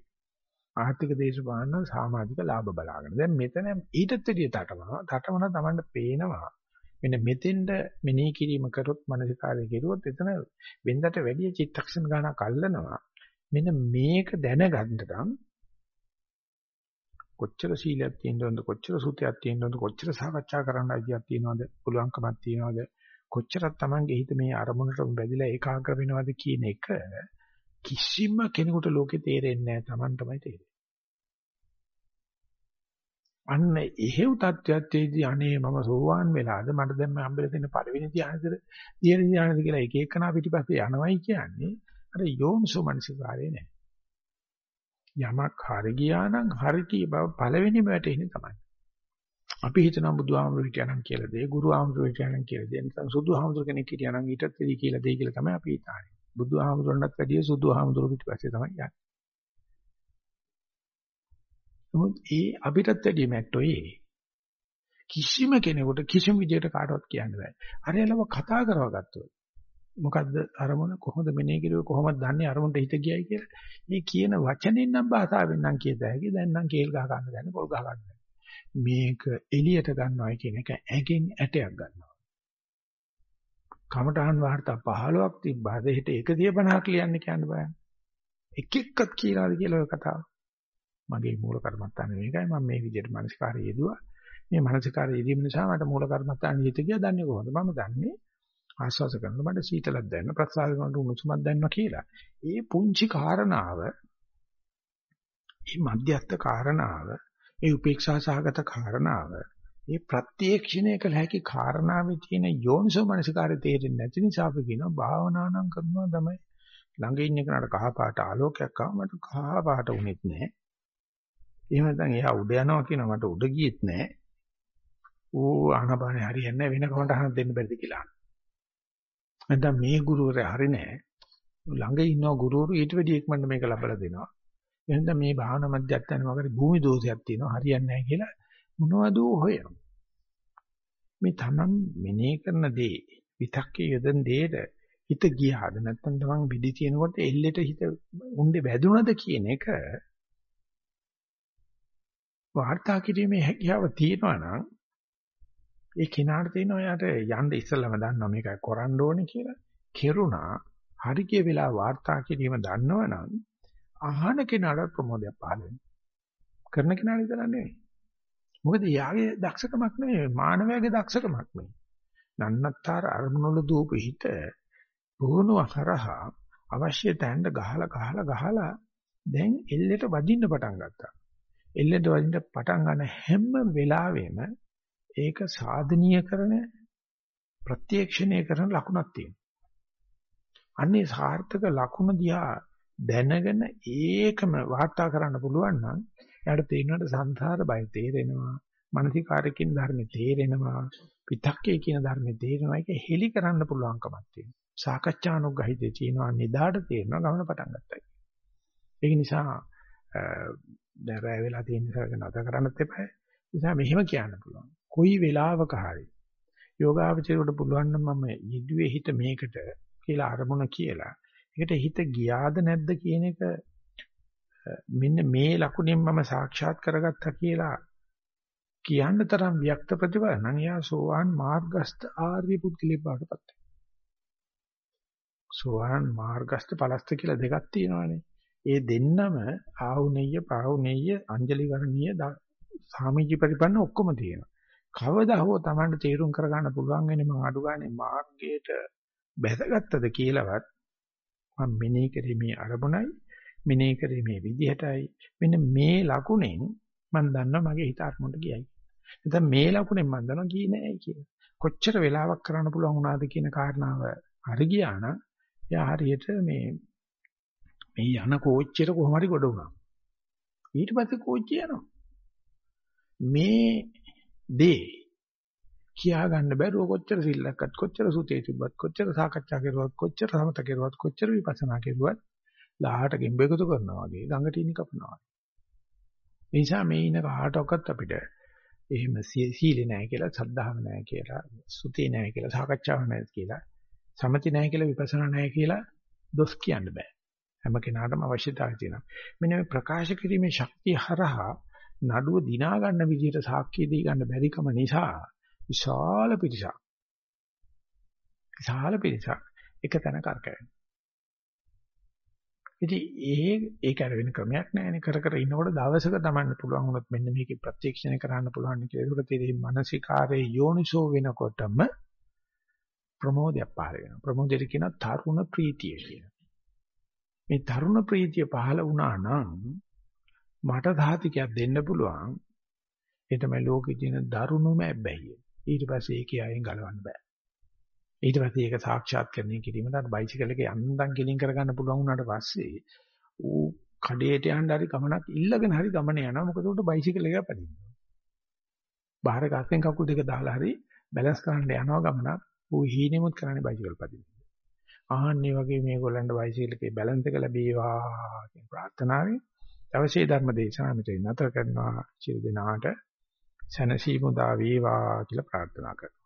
ආර්ථික දේශපාලන සමාජික ලාභ බලාගෙන. දැන් මෙතන ඊටත් වැඩිය තටමනවා. තටමන තමන්ට පේනවා මෙන්න මෙතෙන්ද මෙනෙහි කිරීම කරොත් මනසිකාරය කෙරුවොත් එතන වෙනදට වැඩි චිත්තක්ෂණ ගණනක් අල්ලනවා. මෙන්න මේක දැනගන්න නම් කොච්චර සීලයක් තියෙනවද කොච්චර සුතයක් තියෙනවද කොච්චර සාකච්ඡා කරන්න අයිතියක් තියෙනවද පුළුවන්කමක් තියෙනවද කොච්චරක් Tamange හිත මේ අරමුණටම බැඳිලා ඒකාග්‍ර වෙනවද කියන එක කිසිම කෙනෙකුට ලෝකේ තේරෙන්නේ නැහැ Taman තමයි තේරෙන්නේ අන්න එහෙව් තත්ත්වයක්දී අනේ මම සෝවාන් වෙලාද මට දැන් මේ හම්බෙලා තියෙන පළවෙනි ධ්‍යානෙද දියර ධ්‍යානෙද කියලා එක එකනා පිටිපස්සේ යනවයි කියන්නේ අර යෝම්සෝ මනසිකාරේ නෑ. යමක් හරි ගියා නම් හරි කී බව පළවෙනිම වැටෙන්නේ තමයි. අපි හිතනවා බුදුහාමුදුරු හිටියානම් කියලා දෙයි, ගුරු ආමුදුරු හිටියානම් කියලා දෙයි. නැත්නම් සුදු ආමුදුරු කෙනෙක් හිටියානම් ඊටත් වැඩි කියලා දෙයි කියලා තමයි අපි හිතන්නේ. බුදුහාමුදුරන්වත් වැඩිය සුදු ආමුදුරු පිටිපස්සේ තමයි යන්නේ. නමුත් ඒ අපිටත් වැඩිය මැට්ටෝ ඒ. කිසිම කෙනෙකුට කිසිම විදිහට කාටවත් කියන්න බෑ. අරයලව කතා කරව ගත්තොත් මොකද්ද අරමුණ කොහොමද මෙනේ කිරුවේ කොහොමද දන්නේ අරමුණට හිත ගියයි කියලා. මේ කියන වචනෙන් නම් භාෂාවෙන් නම් කියත හැකි. දැන් නම් කේල් ගහ ගන්න දැන පොල් ගහ ගන්න. මේක එළියට ගන්නවා කියන එක ඇගෙන් ඇටයක් ගන්නවා. කමඨහන් වාර්තා 15ක් තිබ්බා. දෙහිට 150ක් ලියන්න කියන්න බෑ. එක එක්කත් කියලාද කියලා ඔය කතාව. මගේ මූල කර්මත්තානේ මේකයි මම මේ විදිහට මානසිකාරය යෙදුවා. මේ මානසිකාරය යෙදීම නිසා මට මූල කර්මත්තානේ හිත ගියා දන්නේ කොහොමද? මම දන්නේ ආස්වාස කරනකොට මට සීතලක් දැනෙනවා ප්‍රසආස කරනකොට උණුසුමක් දැනෙනවා කියලා. ඒ පුංචි කාරණාව මේ මධ්‍යස්ථ කාරණාව ඒ උපේක්ෂා සහගත කාරණාව ඒ ප්‍රත්‍යක්ෂණය කළ හැකි කාරණාවේ තියෙන යෝනිසෝ මනසිකාරය තේරෙන්නේ නැති නිසා අපි කියනවා භාවනා නම් කරනවා තමයි ළඟ ඉන්න කෙනාට කහ පාට ආලෝකයක් ආව මට කහ පාට උනේත් නැහැ. එහෙම නැත්නම් එයා උඩ යනවා කියනවා මට උඩ ගියෙත් නැහැ. ඌ ආනපානේ හරියන්නේ වෙන කවුන්ට අහන්න දෙන්න බැරිද කියලා. නැත්නම් මේ ගුරුවරයා හරි නැහැ. ළඟ ඉන්න ගුරුවරු ඊට වැඩි ඉක්මනට මේක ලබලා දෙනවා. එහෙනම් මේ භාවනා මධ්‍යස්ථානේ මොකද භූමි දෝෂයක් තියෙනවා හරියන්නේ නැහැ කියලා මොනවද හොයනවා. මේ තමන් මෙනේ කරන දේ විතක්කේ යදන් දෙයට හිත ගියාද නැත්නම් තමන් විදි තියනකොට එල්ලෙට හිත උණ්ඩේ වැදුනද කියන එක වාර්තා කිරීමේ හැකියාව තියෙනවා නම් ඒ කෙනාට තියෙනවා යාට යන්න ඉස්සෙල්ලම දන්නවා මේක කරන්න ඕනේ කියලා. කෙරුණා හරි කිය වෙලා වාර්තා කිරීම දන්නවනම් අහන කෙනාට ප්‍රමෝදයක් පහළ වෙනවා. කරන කෙනාට විතර නෙවෙයි. මොකද යාගේ දක්ෂකමක් නෙවෙයි මානවයාගේ දක්ෂකමක් නෙවෙයි. නන්නත්තර අරමුණවල දූප හිත පුහුණුව කරහා අවශ්‍ය තැනට ගහලා ගහලා ගහලා දැන් එල්ලෙට වදින්න පටන් ගත්තා. එල්ලෙට වදින්න පටන් ගන්න හැම වෙලාවෙම ඒක සාධනීය කරන ප්‍රත්‍යක්ෂණය කරන ලකුණක් තියෙනවා. අන්නේ සාර්ථක ලකුණ දිහා දැනගෙන ඒකම වාර්තා කරන්න පුළුවන් නම් එයාට තේරෙනවට සංසාර බය තේරෙනවා මානසිකාරකින් ධර්ම තේරෙනවා පිටක්කේ කියන ධර්ම තේරෙනවා. ඒක හෙලි කරන්න පුළුවන්කමක් තියෙනවා. සාකච්ඡානුග්‍රහිතේ තියෙනවා. නිදාට තේරෙනවා. ගමන පටන් ගත්තා ඒක නිසා දැන් රැ වෙලා තියෙන නිසා නතර කරන්නත් එපා නිසා මෙහෙම කියන්න පුළුවන් කොයි වෙලාවක හරි යෝගාවචරයට පුළුවන් නම් මම යෙදුවේ හිත මේකට කියලා අරමුණ කියලා ඒකට හිත ගියාද නැද්ද කියන එක මෙන්න මේ ලකුණෙන් මම සාක්ෂාත් කරගත්තා කියලා කියන්න තරම් වික්ත ප්‍රතිඵල නම් එයා සෝවාන් මාර්ගස්ත ආර්ය පුද්ගලෙක් බවටපත් වෙනවා. සෝවාන් මාර්ගස්ත පලස්ත කියලා දෙකක් තියෙනවානේ. ඒ දෙන්නම ආහුනෙය්‍ය පාහුනෙය්‍ය අංජලි ගණනීය සාමීචි පරිපන්න ඔක්කොම තියෙනවා. කවදා හෝ Tamanට තීරුම් කරගන්න පුළුවන් වෙන්නේ මම අඩු ගානේ මාර්ගයට බැසගත්තද කියලාවත් මම මෙනෙහි කරේ මේ අරමුණයි මෙනෙහි කරේ මේ විදිහටයි මෙන්න මේ ලකුණෙන් මම දන්නවා මගේ හිත අරමුණට ගියයි. නැත්නම් මේ ලකුණෙන් මම දන්නවා ගියේ නෑ කියලා. කොච්චර වෙලාවක් කරන්න පුළුවන් වුණාද කියන කාරණාව හරි ගියා නම් එයා හරියට මේ මේ යන කෝච්චියට කොහොම හරි ගොඩ වුණා. ඊට පස්සේ කෝච්චිය යනවා. මේ දේ කියා ගන්න බැරුව කොච්චර සිල්ලක්වත් කොච්චර සුතේ තිබ්බත් කොච්චර සාකච්ඡා කරුවත් කොච්චර සමත කරුවත් කොච්චර විපස්සනා කරුවත් ලාහට ගෙම්බ එකතු කරනවා වගේ ගඟට ඉනි කපනවා. ඒ නිසා මේ ඉන්න කාටවත් අපිට එහෙම සීලේ නැහැ කියලා සද්ධාව නැහැ කියලා සුතේ නැහැ කියලා සාකච්ඡාව නැහැ කියලා සමති නැහැ කියලා විපස්සනා නැහැ කියලා දොස් කියන්න බෑ. හැම කෙනාටම අවශ්‍යතාවය තියෙනවා. මෙන්න මේ ප්‍රකාශ කිරීමේ ශක්තිය හරහා නඩුව දිනා ගන්න විදිහට සාක්ෂි දී ගන්න බැරිකම නිසා විශාල පිරිසක් විශාල පිරිසක් එක තැන කරකැවෙනවා. ඉතින් ඒ ඒක අර වෙන ක්‍රමයක් නැහැනේ කර කර ඉන්නකොට දවසක තමන්න පුළුවන් වුණොත් මෙන්න මේකේ ප්‍රත්‍යක්ෂණය කරන්න පුළුවන් කියලා. ඒක තේරෙයි මානසිකාරයේ යෝනිසෝ වෙනකොටම ප්‍රමෝදයක් පහළ වෙනවා. ප්‍රමෝදයට කියන තරුණ ප්‍රීතිය කියලා. මේ තරුණ ප්‍රීතිය පහළ වුණා නම් මට සාහිතිකයක් දෙන්න පුළුවන්. ඒ තමයි ලෝකේ තියෙන දරුණුම ඇබ්බැහිය. ඊට පස්සේ ඒකේ අයින් ගලවන්න බෑ. ඊට පස්සේ ඒක සාක්ෂාත් කරණය කිරීමට අර බයිසිකල් එක යන්තම් ගෙලින් කරගන්න පුළුවන් වුණාට පස්සේ ඌ කඩේට යන්න හරි ගමනක් ඉල්ලගෙන හරි ගමන යනවා මොකද උට බයිසිකල් එක පැදිනවා. බාහිර කක්කෙන් කකුල් දෙක දාලා හරි බැලන්ස් කරන්න යනවා ගමනක් ඌ හීනෙමුත් කරන්නේ බයිසිකල් පදින්න. ආන්නේ වගේ මේගොල්ලන්ට බයිසිකල් එකේ බැලන්ස් එක ලැබේවා කියන ප්‍රාර්ථනාවෙන් දවසේ ධර්ම දේශනාව මෙතන නතර කරනවා. සියලු දෙනාට සැනසීම උදා වේවා කියලා ප්‍රාර්ථනා කරනවා.